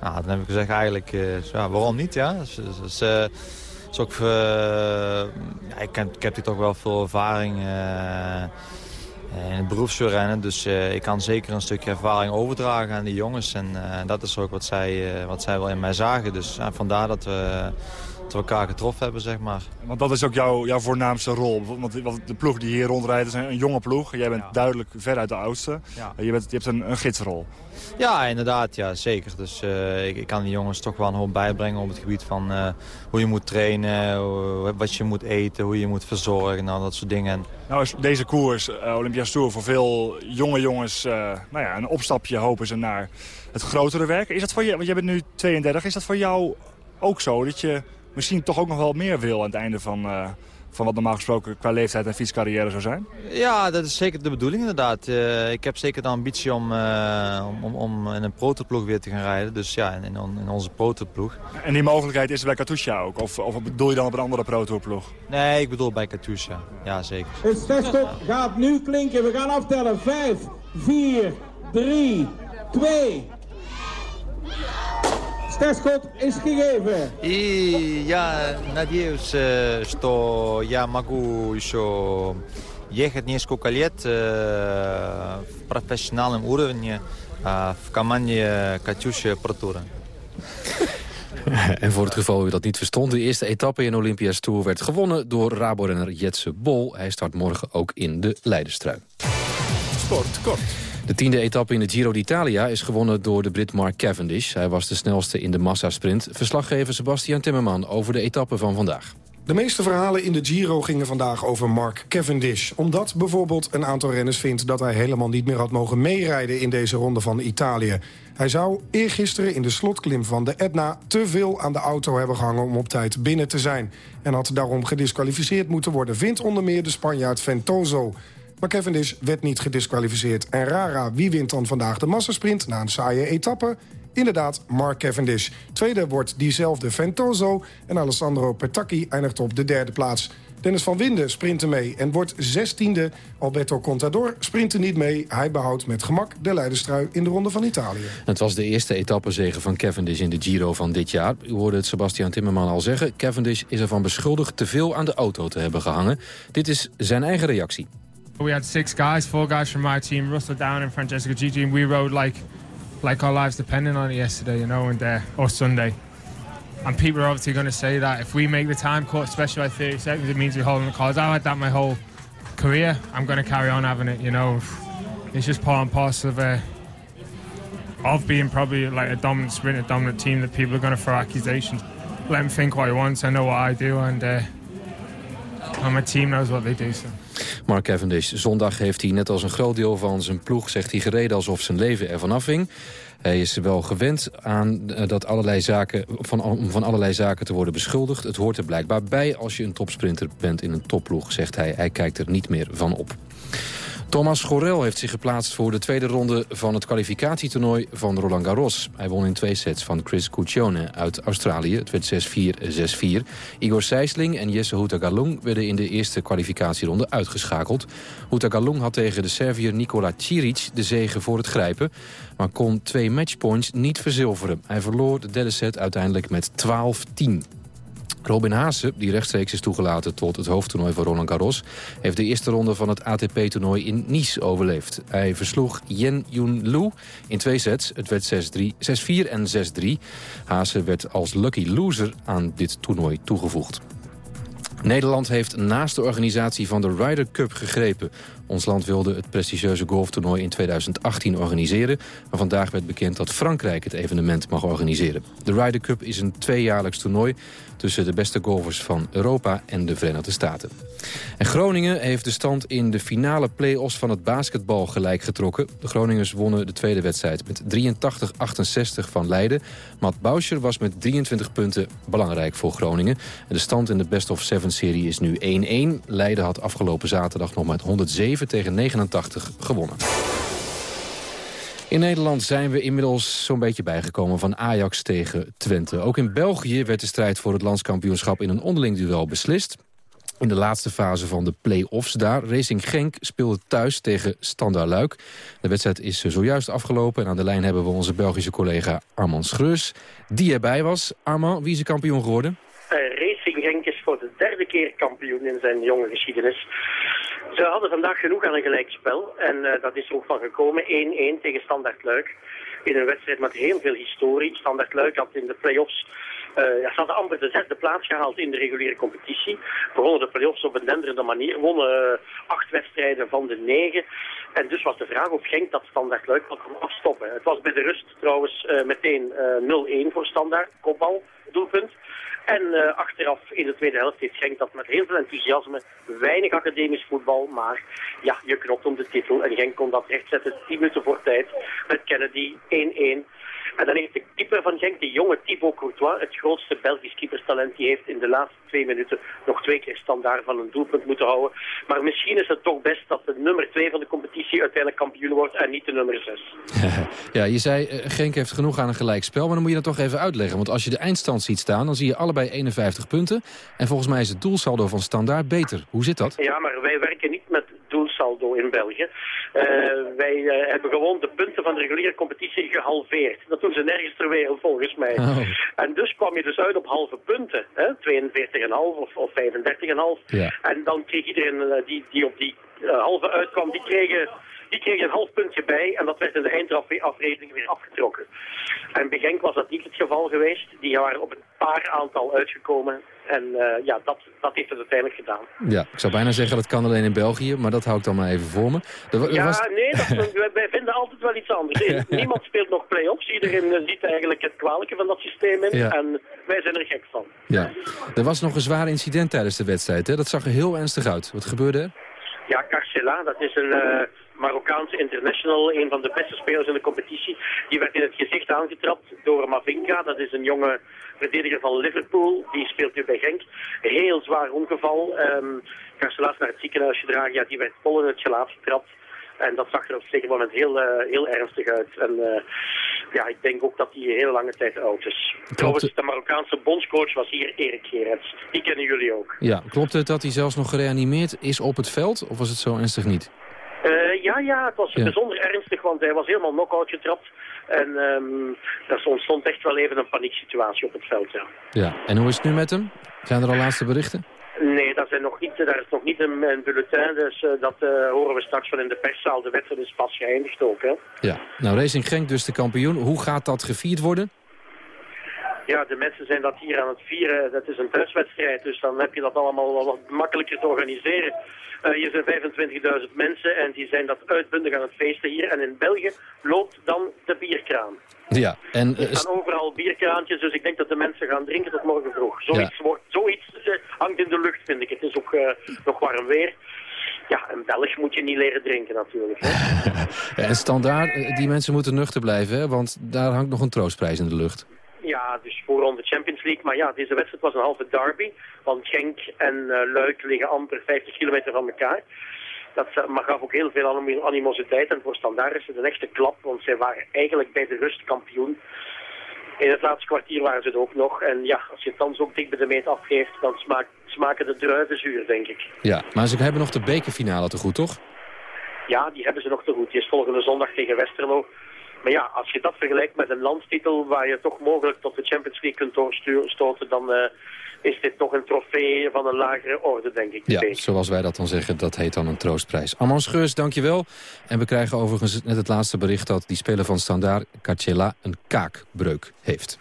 nou, dan heb ik gezegd eigenlijk, waarom niet, ja? Dus, dus, dus, ook, ik, heb, ik heb hier toch wel veel ervaring eh, in het. Dus eh, ik kan zeker een stukje ervaring overdragen aan die jongens. En eh, dat is ook wat zij, eh, wat zij wel in mij zagen. Dus vandaar dat we, we elkaar getroffen hebben, zeg maar. Want dat is ook jouw, jouw voornaamste rol. Want de ploeg die hier rondrijdt is een, jonge ploeg. Jij bent duidelijk veruit de oudste. Ja. Je, bent, je hebt een, een gidsrol. Ja, inderdaad, ja, zeker. Dus eh, ik, ik kan die jongens toch wel een hoop bijbrengen op het gebied van eh, hoe je moet trainen, hoe- wat je moet eten, hoe je moet verzorgen, nou, dat soort dingen. En Nou is deze koers, eh, Olympia's Tour, voor veel jonge jongens eh, nou ja, een opstapje hopen ze naar het grotere werk. Is dat voor je, want jij bent nu 32, is dat voor jou ook zo? Dat je misschien toch ook nog wel meer wil aan het einde van, eh, van wat normaal gesproken qua leeftijd en fietscarrière zou zijn? Ja, dat is zeker de bedoeling inderdaad. Eh, ik heb zeker de ambitie om, eh, om, om, om in een protoploeg weer te gaan rijden. Dus ja, in, in, in onze protoploeg. En die mogelijkheid is er bij Katusha ook? Of, of bedoel je dan op een andere Pro Tour ploeg? Nee, ik bedoel bij Katusha. Ja, zeker. Het startstop gaat nu klinken. We gaan aftellen. 5, 4, 3, 2. Startschot is gegeven. И я надеюсь, э, что я могу еще ехать несколько лет э, в профессиональном уровне э, в команде Катюша Протура. En voor het geval u dat niet verstond, de eerste etappe in Olympia's Tour werd gewonnen door Rabo-renner Jetse Bol. Hij start morgen ook in de Leidenstrui. Sport kort. De tiende etappe in de Giro d'Italia is gewonnen door de Brit Mark Cavendish. Hij was de snelste in de massasprint. Verslaggever Sebastian Timmerman over de etappe van vandaag. De meeste verhalen in de Giro gingen vandaag over Mark Cavendish. Omdat bijvoorbeeld een aantal renners vindt dat hij helemaal niet meer had mogen meerijden in deze ronde van Italië. Hij zou eergisteren in de slotklim van de Etna te veel aan de auto hebben gehangen om op tijd binnen te zijn. En had daarom gedisqualificeerd moeten worden, vindt onder meer de Spanjaard Ventoso. Maar Cavendish werd niet gedisqualificeerd. En Rara, wie wint dan vandaag de massasprint na een saaie etappe? Inderdaad, Mark Cavendish. Tweede wordt diezelfde Ventoso en Alessandro Petacchi eindigt op de derde plaats. Dennis van Winden sprintte mee en wordt zestiende. Alberto Contador sprintte niet mee. Hij behoudt met gemak de leiderstrui in de Ronde van Italië. Het was de eerste etappezege van Cavendish in de Giro van dit jaar. U hoorde het Sebastian Timmerman al zeggen. Cavendish is ervan beschuldigd te veel aan de auto te hebben gehangen. Dit is zijn eigen reactie. We had six guys, four guys from my team, Russell Down and Francesco Gigi, and we rode like like our lives depending on it yesterday, you know, and uh, or Sunday. And people are obviously going to say that if we make the time cut, especially by 30 seconds, it means we're holding the cards. I had that my whole career. I'm going to carry on having it, you know. It's just part and parcel of uh, of being probably like a dominant sprinter, dominant team that people are going to throw accusations. Let him think what he wants. I know what I do, and uh, and my team knows what they do. So. Mark Cavendish, zondag heeft hij net als een groot deel van zijn ploeg... zegt hij gereden alsof zijn leven ervan afhing. Hij is wel gewend aan eh, dat allerlei zaken, van, van allerlei zaken te worden beschuldigd. Het hoort er blijkbaar bij als je een topsprinter bent in een topploeg, zegt hij. Hij kijkt er niet meer van op. Thomas Gorel heeft zich geplaatst voor de tweede ronde van het kwalificatietoernooi van Roland Garros. Hij won in twee sets van Chris Cuccione uit Australië. Het werd 6-4, 6-4. Igor Sijsling en Jesse Houta-Galung werden in de eerste kwalificatieronde uitgeschakeld. Houta-Galung had tegen de Serviër Nikola Ciric de zege voor het grijpen, maar kon twee matchpoints niet verzilveren. Hij verloor de derde set uiteindelijk met 12-10. Robin Haase, die rechtstreeks is toegelaten tot het hoofdtoernooi van Roland Garros... heeft de eerste ronde van het ATP-toernooi in Nice overleefd. Hij versloeg Yen Yun Lu in twee sets. Het werd 6-4 en 6-3. Haase werd als lucky loser aan dit toernooi toegevoegd. Nederland heeft naast de organisatie van de Ryder Cup gegrepen. Ons land wilde het prestigieuze golftoernooi in 2018 organiseren... maar vandaag werd bekend dat Frankrijk het evenement mag organiseren. De Ryder Cup is een tweejaarlijks toernooi tussen de beste golfers van Europa en de Verenigde Staten. En Groningen heeft de stand in de finale play-offs van het basketbal gelijk getrokken. De Groningers wonnen de tweede wedstrijd met 83-68 van Leiden. Matt Bauscher was met 23 punten belangrijk voor Groningen. En de stand in de best of seven serie is nu 1-1. Leiden had afgelopen zaterdag nog met 107 tegen 89 gewonnen. In Nederland zijn we inmiddels zo'n beetje bijgekomen van Ajax tegen Twente. Ook in België werd de strijd voor het landskampioenschap in een onderling duel beslist. In de laatste fase van de play-offs daar. Racing Genk speelde thuis tegen Standard Luik. De wedstrijd is zojuist afgelopen. En aan de lijn hebben we onze Belgische collega Armand Schreus. Die erbij was. Armand, wie is de kampioen geworden? Eh, Racing Genk is voor de derde keer kampioen in zijn jonge geschiedenis. Ze hadden vandaag genoeg aan een gelijkspel. En eh, dat is er ook van gekomen. 1-1 tegen Standard Luik. In een wedstrijd met heel veel historie. Standard Luik had in de play-offs ja, ze hadden amper de zesde plaats gehaald in de reguliere competitie. Begonnen de play-offs op een denderende manier. Wonnen eh, acht wedstrijden van de negen. En dus was de vraag of Genk dat standaard wel kon afstoppen. Het was bij de rust trouwens eh, meteen eh, 0-1 voor standaard, kopbal, doelpunt. En eh, achteraf in de tweede helft heeft Genk dat met heel veel enthousiasme. Weinig academisch voetbal, maar ja, je knopt om de titel. En Genk kon dat rechtzetten 10 minuten voor tijd met Kennedy 1-1. En dan heeft de keeper van Genk, de jonge Thibaut Courtois, het grootste Belgisch keeperstalent, die heeft in de laatste twee minuten nog twee keer standaard van een doelpunt moeten houden. Maar misschien is het toch best dat de nummer twee van de competitie uiteindelijk kampioen wordt en niet de nummer zes. Ja, je zei eh, Genk heeft genoeg aan een gelijkspel, maar dan moet je dat toch even uitleggen. Want als je de eindstand ziet staan, dan zie je allebei 51 punten. En volgens mij is het doelsaldo van Standaard beter. Hoe zit dat? Ja, maar wij werken niet met doelsaldo in België. Eh, wij eh, hebben gewoon de punten van de reguliere competitie gehalveerd. Dat doen ze nergens ter wereld volgens mij. Oh. En dus kwam je dus uit op halve punten. Hè? 42,5 of, of 35,5. Ja. En dan kreeg iedereen eh, die, die op die halve uitkwam, die kregen, die kregen een half puntje bij. En dat werd in de eindafrekening weer afgetrokken. En bij Genk was dat niet het geval geweest. Die waren op een paar aantal uitgekomen. En eh, ja, dat, dat heeft het uiteindelijk gedaan. Ja, ik zou bijna zeggen dat kan alleen in België, maar dat hou ik dan maar even voor me. Er Ja, was- nee, dat, wij, vinden altijd wel iets anders. Niemand speelt nog play-offs. Iedereen eh, ziet eigenlijk het kwalijke van dat systeem in. Ja. En wij zijn er gek van. Ja. Er was nog een zwaar incident tijdens de wedstrijd. Hè? Dat zag er heel ernstig uit. Wat gebeurde er? Ja, Carcela, dat is een eh, Marokkaanse international, een van de beste spelers in de competitie. Die werd in het gezicht aangetrapt door Mavinga. Dat is een jonge verdediger van Liverpool. Die speelt nu bij Genk. Heel zwaar ongeval. Ehm Carcela is naar het ziekenhuis gedragen. Ja, die werd vol in het gelaat getrapt. En dat zag er op zeker moment heel, eh, heel ernstig uit. En eh, ja, ik denk ook dat hij een hele lange tijd oud is. Trouwens, de Marokkaanse bondscoach was hier Erik Gerets. Die kennen jullie ook. Ja, klopt het dat hij zelfs nog gereanimeerd is op het veld? Of was het zo ernstig niet? Eh, ja, ja, het was Ja. bijzonder ernstig, want hij was helemaal knock-out getrapt. En ehm er ontstond echt wel even een panieksituatie op het veld, ja. Ja. En hoe is het nu met hem? Zijn er al laatste berichten? Nee, dat zijn nog niet, daar is nog niet een, een bulletin, dus eh, dat eh, horen we straks wel in de perszaal. De wedstrijd is pas geëindigd ook, hè. Ja. Nou, Racing Genk dus de kampioen. Hoe gaat dat gevierd worden? Ja, de mensen zijn dat hier aan het vieren. Dat is een thuiswedstrijd, dus dan heb je dat allemaal wel wat makkelijker te organiseren. Eh, hier zijn 25.000 mensen en die zijn dat uitbundig aan het feesten hier. En in België loopt dan de bierkraan. Ja. En Er eh, staan overal bierkraantjes, dus ik denk dat de mensen gaan drinken tot morgen vroeg. Zoiets, wordt, zoiets eh, hangt in de lucht, vind ik. Het is ook nog warm weer. Ja, een Belg moet je niet leren drinken natuurlijk. Hè? en standaard, die mensen moeten nuchter blijven, hè? want daar hangt nog een troostprijs in de lucht. Ja, dus voorronde Champions League. Maar ja, deze wedstrijd was een halve derby. Want Genk en eh, Luik liggen amper 50 kilometer van elkaar. Dat eh, maar gaf ook heel veel anim- animositeit. En voor Standaard is het een echte klap. Want zij waren eigenlijk bij de rust kampioen. In het laatste kwartier waren ze het ook nog. En ja, als je het dan zo dik bij de meet afgeeft, dan smaakt, smaken de druiven zuur, denk ik. Ja, maar ze hebben nog de bekerfinale te goed, toch? Ja, die hebben ze nog te goed. Die is volgende zondag tegen Westerlo. Maar ja, als je dat vergelijkt met een landstitel waar je toch mogelijk tot de Champions League kunt doorstoten, dan eh, is dit toch een trofee van een lagere orde, denk ik. Ja, zoals wij dat dan zeggen, dat heet dan een troostprijs. Armand Scheurs, dankjewel. En we krijgen overigens net het laatste bericht dat die speler van Standaard, Carcella, een kaakbreuk heeft.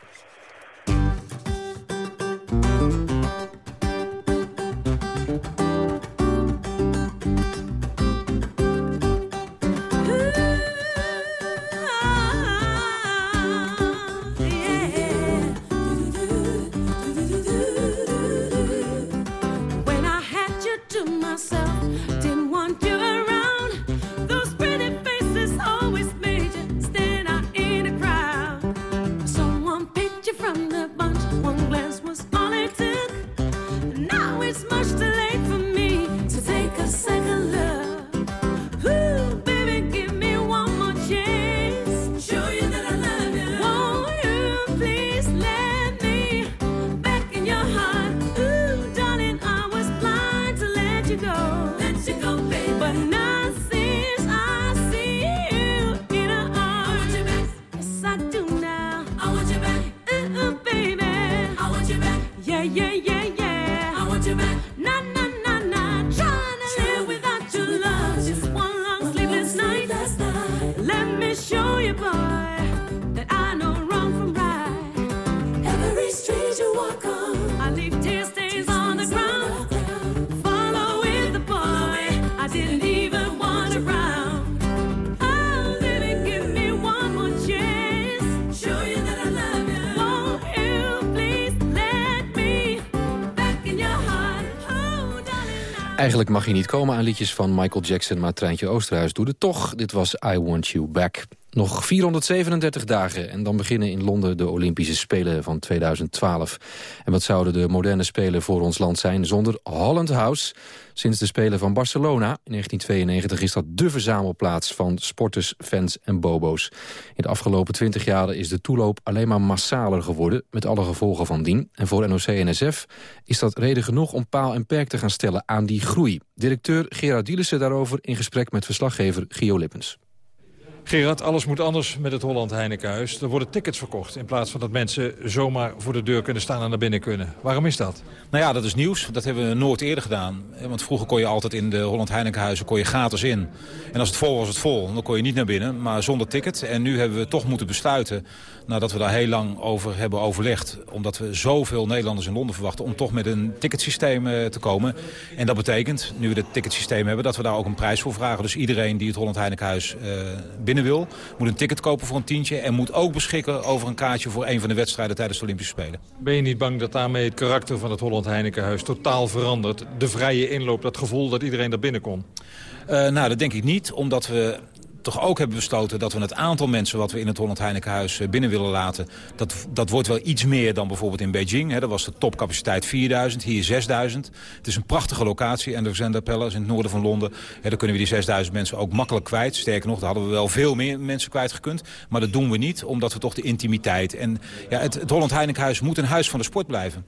Eigenlijk mag hij niet komen aan liedjes van Michael Jackson... maar Treintje Oosterhuis doet het toch. Dit was I Want You Back. Nog 437 dagen en dan beginnen in Londen de Olympische Spelen van 2012. En wat zouden de moderne Spelen voor ons land zijn zonder Holland House? Sinds de Spelen van Barcelona in 1992 is dat de verzamelplaats van sporters, fans en bobo's. In de afgelopen 20 jaar is de toeloop alleen maar massaler geworden, met alle gevolgen van dien. En voor NOC-NSF is dat reden genoeg om paal en perk te gaan stellen aan die groei. Directeur Gerard Dielissen daarover in gesprek met verslaggever Gio Lippens. Gerard, alles moet anders met het Holland Heinekenhuis. Er worden tickets verkocht in plaats van dat mensen zomaar voor de deur kunnen staan en naar binnen kunnen. Waarom is dat? Nou ja, dat is nieuws. Dat hebben we nooit eerder gedaan. Want vroeger kon je altijd in de Holland Heinekenhuizen kon je gratis in. En als het vol was, het vol. Dan kon je niet naar binnen, maar zonder ticket. En nu hebben we toch moeten besluiten, nadat we daar heel lang over hebben overlegd... omdat we zoveel Nederlanders in Londen verwachten... om toch met een ticketsysteem eh, te komen. En dat betekent, nu we het ticketsysteem hebben... dat we daar ook een prijs voor vragen. Dus iedereen die het Holland Heinekenhuis eh, binnen wil... moet een ticket kopen voor een tientje... en moet ook beschikken over een kaartje voor een van de wedstrijden tijdens de Olympische Spelen. Ben je niet bang dat daarmee het karakter van het Holland Heinekenhuis totaal verandert? De vrije inloop, dat gevoel dat iedereen daar binnen kon? Uh, nou, dat denk ik niet, omdat we toch ook hebben besloten dat we het aantal mensen... wat we in het Holland Heinekenhuis binnen willen laten... dat, dat wordt wel iets meer dan bijvoorbeeld in Beijing. Dat was de topcapaciteit 4000, hier 6000. Het is een prachtige locatie en de Zender Palace in het noorden van Londen. Hè, daar kunnen we die 6000 mensen ook makkelijk kwijt. Sterker nog, daar hadden we wel veel meer mensen kwijt gekund. Maar dat doen we niet, omdat we toch de intimiteit... en ja, het Holland Heinekenhuis moet een huis van de sport blijven.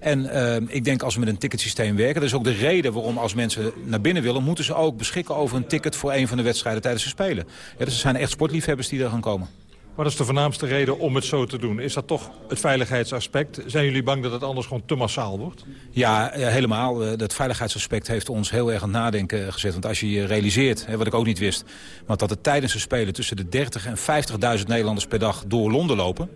En uh, ik denk als we met een ticketsysteem werken... dat is ook de reden waarom als mensen naar binnen willen... moeten ze ook beschikken over een ticket voor een van de wedstrijden tijdens de Spelen. Ja, dus er zijn echt sportliefhebbers die daar gaan komen. Wat is de voornaamste reden om het zo te doen? Is dat toch het veiligheidsaspect? Zijn jullie bang dat het anders gewoon te massaal wordt? Ja, helemaal. Het veiligheidsaspect heeft ons heel erg aan het nadenken gezet. Want als je je realiseert, wat ik ook niet wist... dat er tijdens de Spelen tussen de 30 en 50.000 Nederlanders per dag door Londen lopen...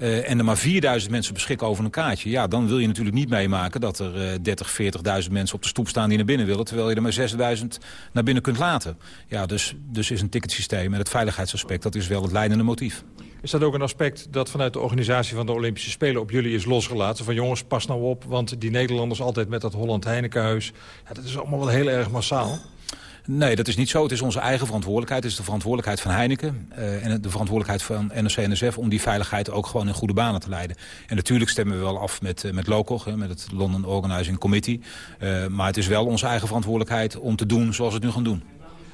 Uh, en er maar 4000 mensen beschikken over een kaartje... ja, dan wil je natuurlijk niet meemaken dat er uh, 30, 40.000 mensen op de stoep staan die naar binnen willen... terwijl je er maar 6000 naar binnen kunt laten. Ja, dus, dus is een ticketsysteem en het veiligheidsaspect... dat is wel het leidende motief. Is dat ook een aspect dat vanuit de organisatie van de Olympische Spelen op jullie is losgelaten? Van jongens, pas nou op, want die Nederlanders altijd met dat Holland Heinekenhuis... Ja, dat is allemaal wel heel erg massaal. Nee, dat is niet zo. Het is onze eigen verantwoordelijkheid. Het is de verantwoordelijkheid van Heineken uh, en de verantwoordelijkheid van NOC-NSF... om die veiligheid ook gewoon in goede banen te leiden. En natuurlijk stemmen we wel af met, uh, met LOCOG, met het London Organizing Committee. Uh, maar het is wel onze eigen verantwoordelijkheid om te doen zoals we het nu gaan doen.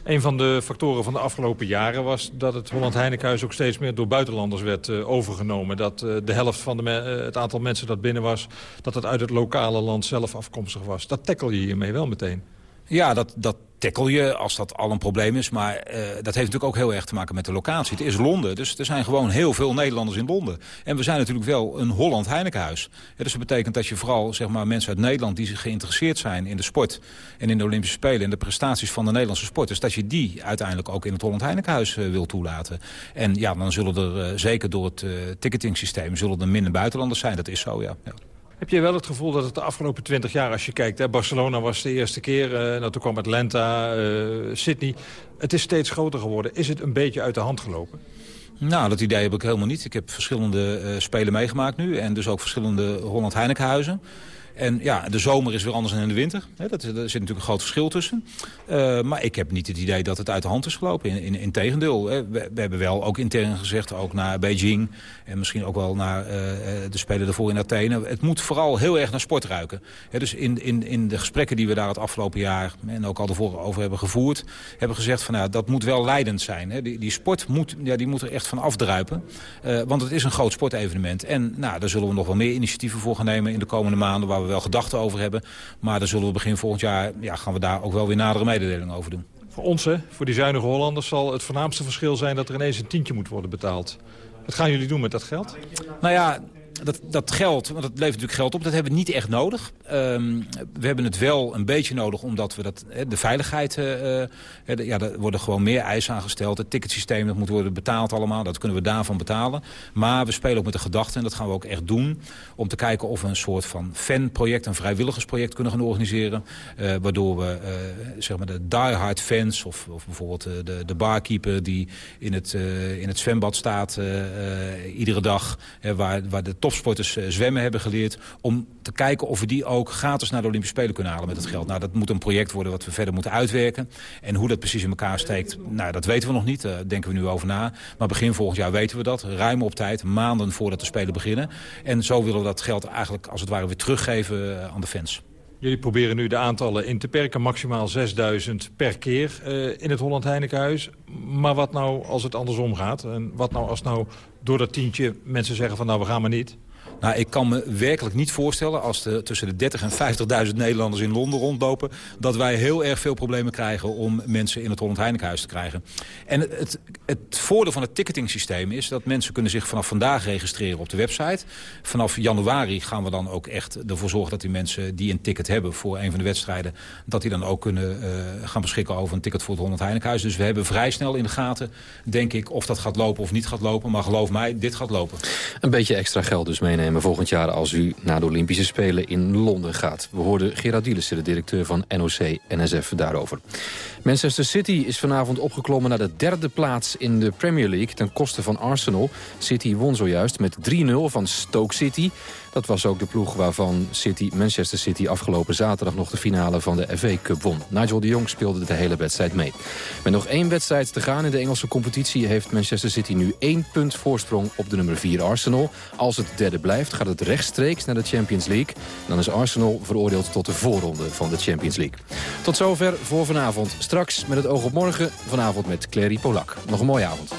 Een van de factoren van de afgelopen jaren was dat het Holland Heinekenhuis ook steeds meer door buitenlanders werd overgenomen. Dat de helft van de het aantal mensen dat binnen was, dat het uit het lokale land zelf afkomstig was. Dat tackle je hiermee wel meteen. Ja, dat, dat tackle je als dat al een probleem is. Maar uh, dat heeft natuurlijk ook heel erg te maken met de locatie. Het is Londen, dus er zijn gewoon heel veel Nederlanders in Londen. En we zijn natuurlijk wel een Holland Heinekenhuis. Ja, dus dat betekent dat je vooral zeg maar, mensen uit Nederland... die zich geïnteresseerd zijn in de sport en in de Olympische Spelen... en de prestaties van de Nederlandse sporters... dat je die uiteindelijk ook in het Holland Heinekenhuis uh, wil toelaten. En ja, dan zullen er uh, zeker door het ticketing systeem... zullen er minder buitenlanders zijn. Dat is zo, ja. ja. Heb je wel het gevoel dat het de afgelopen twintig jaar, als je kijkt... Hè, Barcelona was de eerste keer, uh, nou, toen kwam Atlanta, uh, Sydney... het is steeds groter geworden. Is het een beetje uit de hand gelopen? Nou, dat idee heb ik helemaal niet. Ik heb verschillende uh, spelen meegemaakt nu... en dus ook verschillende Holland Heinekenhuizen. En ja, de zomer is weer anders dan in de winter. He, dat, daar zit natuurlijk een groot verschil tussen. Uh, maar ik heb niet het idee dat het uit de hand is gelopen. In, in, tegendeel. We, hebben wel ook intern gezegd, ook naar Beijing... en misschien ook wel naar uh, de Spelen ervoor in Athene... het moet vooral heel erg naar sport ruiken. Dus in, in, in de gesprekken die we daar het afgelopen jaar... en ook al ervoor over hebben gevoerd... hebben gezegd van nou, dat moet wel leidend zijn. Die, die sport moet, ja, die moet er echt van afdruipen. Want het is een groot sportevenement. En nou, daar zullen we nog wel meer initiatieven voor gaan nemen... in de komende maanden waar we wel gedachten over hebben. Maar dan zullen we begin volgend jaar ja, gaan we daar ook wel weer nadere mededelingen over doen. Voor ons, hè, voor die zuinige Hollanders, zal het voornaamste verschil zijn dat er ineens een tientje moet worden betaald. Wat gaan jullie doen met dat geld? Nou ja, dat, dat geld, want dat levert natuurlijk geld op, dat hebben we niet echt nodig. Um, we hebben het wel een beetje nodig omdat we dat, de veiligheid, uh, de, ja, er worden gewoon meer eisen aangesteld. Het ticketsysteem dat moet worden betaald allemaal, dat kunnen we daarvan betalen. Maar we spelen ook met de gedachte, en dat gaan we ook echt doen, om te kijken of we een soort van fanproject, een vrijwilligersproject kunnen gaan organiseren. Uh, waardoor we uh, zeg maar de diehard fans, of, of bijvoorbeeld de, de barkeeper die in het, in het zwembad staat iedere dag, waar, waar de topsporters zwemmen hebben geleerd... om te kijken of we die ook ook gratis naar de Olympische Spelen kunnen halen met het geld. Nou, dat moet een project worden wat we verder moeten uitwerken. En hoe dat precies in elkaar steekt, nou, dat weten we nog niet. Daar denken we nu over na. Maar begin volgend jaar weten we dat. Ruim op tijd, maanden voordat de Spelen beginnen. En zo willen we dat geld eigenlijk als het ware weer teruggeven eh, aan de fans. Jullie proberen nu de aantallen in te perken, maximaal 6000 per keer eh, in het Holland Heinekenhuis. Maar wat nou als het andersom gaat? En wat nou als nou door dat tientje mensen zeggen van nou we gaan maar niet? Nou, ik kan me werkelijk niet voorstellen als er tussen de 30 en 50.000 Nederlanders in Londen rondlopen... dat wij heel erg veel problemen krijgen om mensen in het Holland Heinekenhuis te krijgen. En het, het, voordeel van het ticketingsysteem is dat mensen kunnen zich vanaf vandaag registreren op de website. Vanaf januari gaan we dan ook echt ervoor zorgen dat die mensen die een ticket hebben voor een van de wedstrijden... dat die dan ook kunnen uh, gaan beschikken over een ticket voor het Holland Heinekenhuis. Dus we hebben vrij snel in de gaten, denk ik, of dat gaat lopen of niet gaat lopen. Maar geloof mij, dit gaat lopen. Een beetje extra geld dus meenemen volgend jaar als u naar de Olympische Spelen in Londen gaat. We hoorden Gerard Dielissen, de directeur van NOC-NSF, daarover. Manchester City is vanavond opgeklommen naar de derde plaats in de Premier League... ten koste van Arsenal. City won zojuist met 3-0 van Stoke City. Dat was ook de ploeg waarvan City, Manchester City afgelopen zaterdag nog de finale van de FA Cup won. Nigel de Jong speelde de hele wedstrijd mee. Met nog één wedstrijd te gaan in de Engelse competitie heeft Manchester City nu één punt voorsprong op de nummer 4 Arsenal. Als het derde blijft gaat het rechtstreeks naar de Champions League. Dan is Arsenal veroordeeld tot de voorronde van de Champions League. Tot zover voor vanavond. Straks met het oog op morgen. Vanavond met Clary Polak. Nog een mooie avond.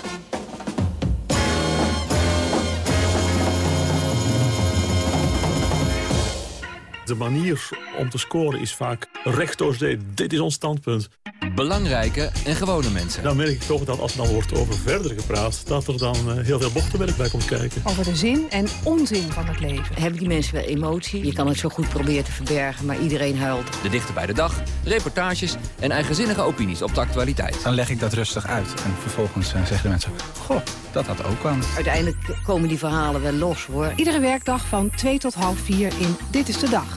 De manier om te scoren is vaak recht door zee. Dit is ons standpunt. Belangrijke en gewone mensen. Dan merk ik toch dat als er dan wordt over verder gepraat... dat er dan eh, heel veel bochtenwerk bij komt kijken. Over de zin en onzin van het leven. Hebben die mensen wel emotie? Je kan het zo goed proberen te verbergen, maar iedereen huilt. De dichter bij de dag, reportages en eigenzinnige opinies op de actualiteit. Dan leg ik dat rustig uit en vervolgens eh, zeggen de mensen... Goh, dat had ook aan. Uiteindelijk komen die verhalen wel los, hoor. Iedere werkdag van 2 tot half 4 in Dit is de Dag.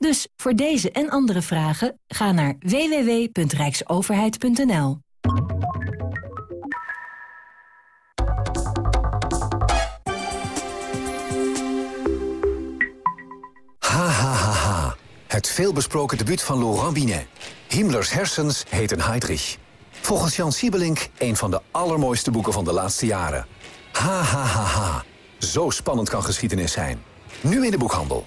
Dus voor deze en andere vragen ga naar www.rijksoverheid.nl. Ha. Het veelbesproken debuut van Laurent Binet. Himmlers hersens heten Heydrich. Volgens Jan Siebelink een van de allermooiste boeken van de laatste jaren. Ha, ha, ha, ha. Zo spannend kan geschiedenis zijn. Nu in de boekhandel.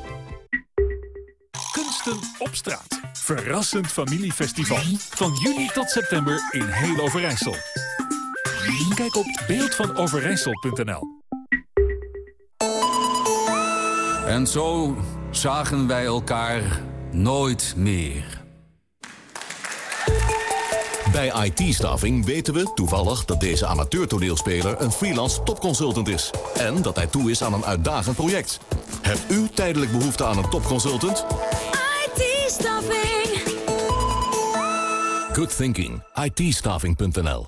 Op straat. Verrassend familiefestival. Van juni tot september in heel Overijssel. Kijk op beeldvanoverijssel.nl En zo zagen wij elkaar nooit meer. Bij IT-staffing weten we toevallig dat deze amateurtoneelspeler een freelance topconsultant is. En dat hij toe is aan een uitdagend project. Hebt u tijdelijk behoefte aan een topconsultant? IT-staffing. Good thinking. IT-staffing.nl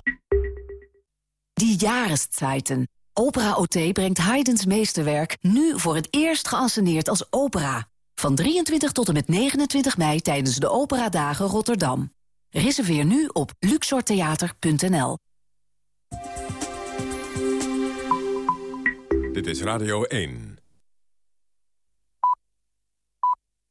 Die Jahreszeiten. Opera OT brengt Haydn's meesterwerk nu voor het eerst geanceneerd als opera. Van 23 tot en met 29 mei tijdens de Operadagen Rotterdam. Reserveer nu op luxortheater.nl. Dit is Radio 1.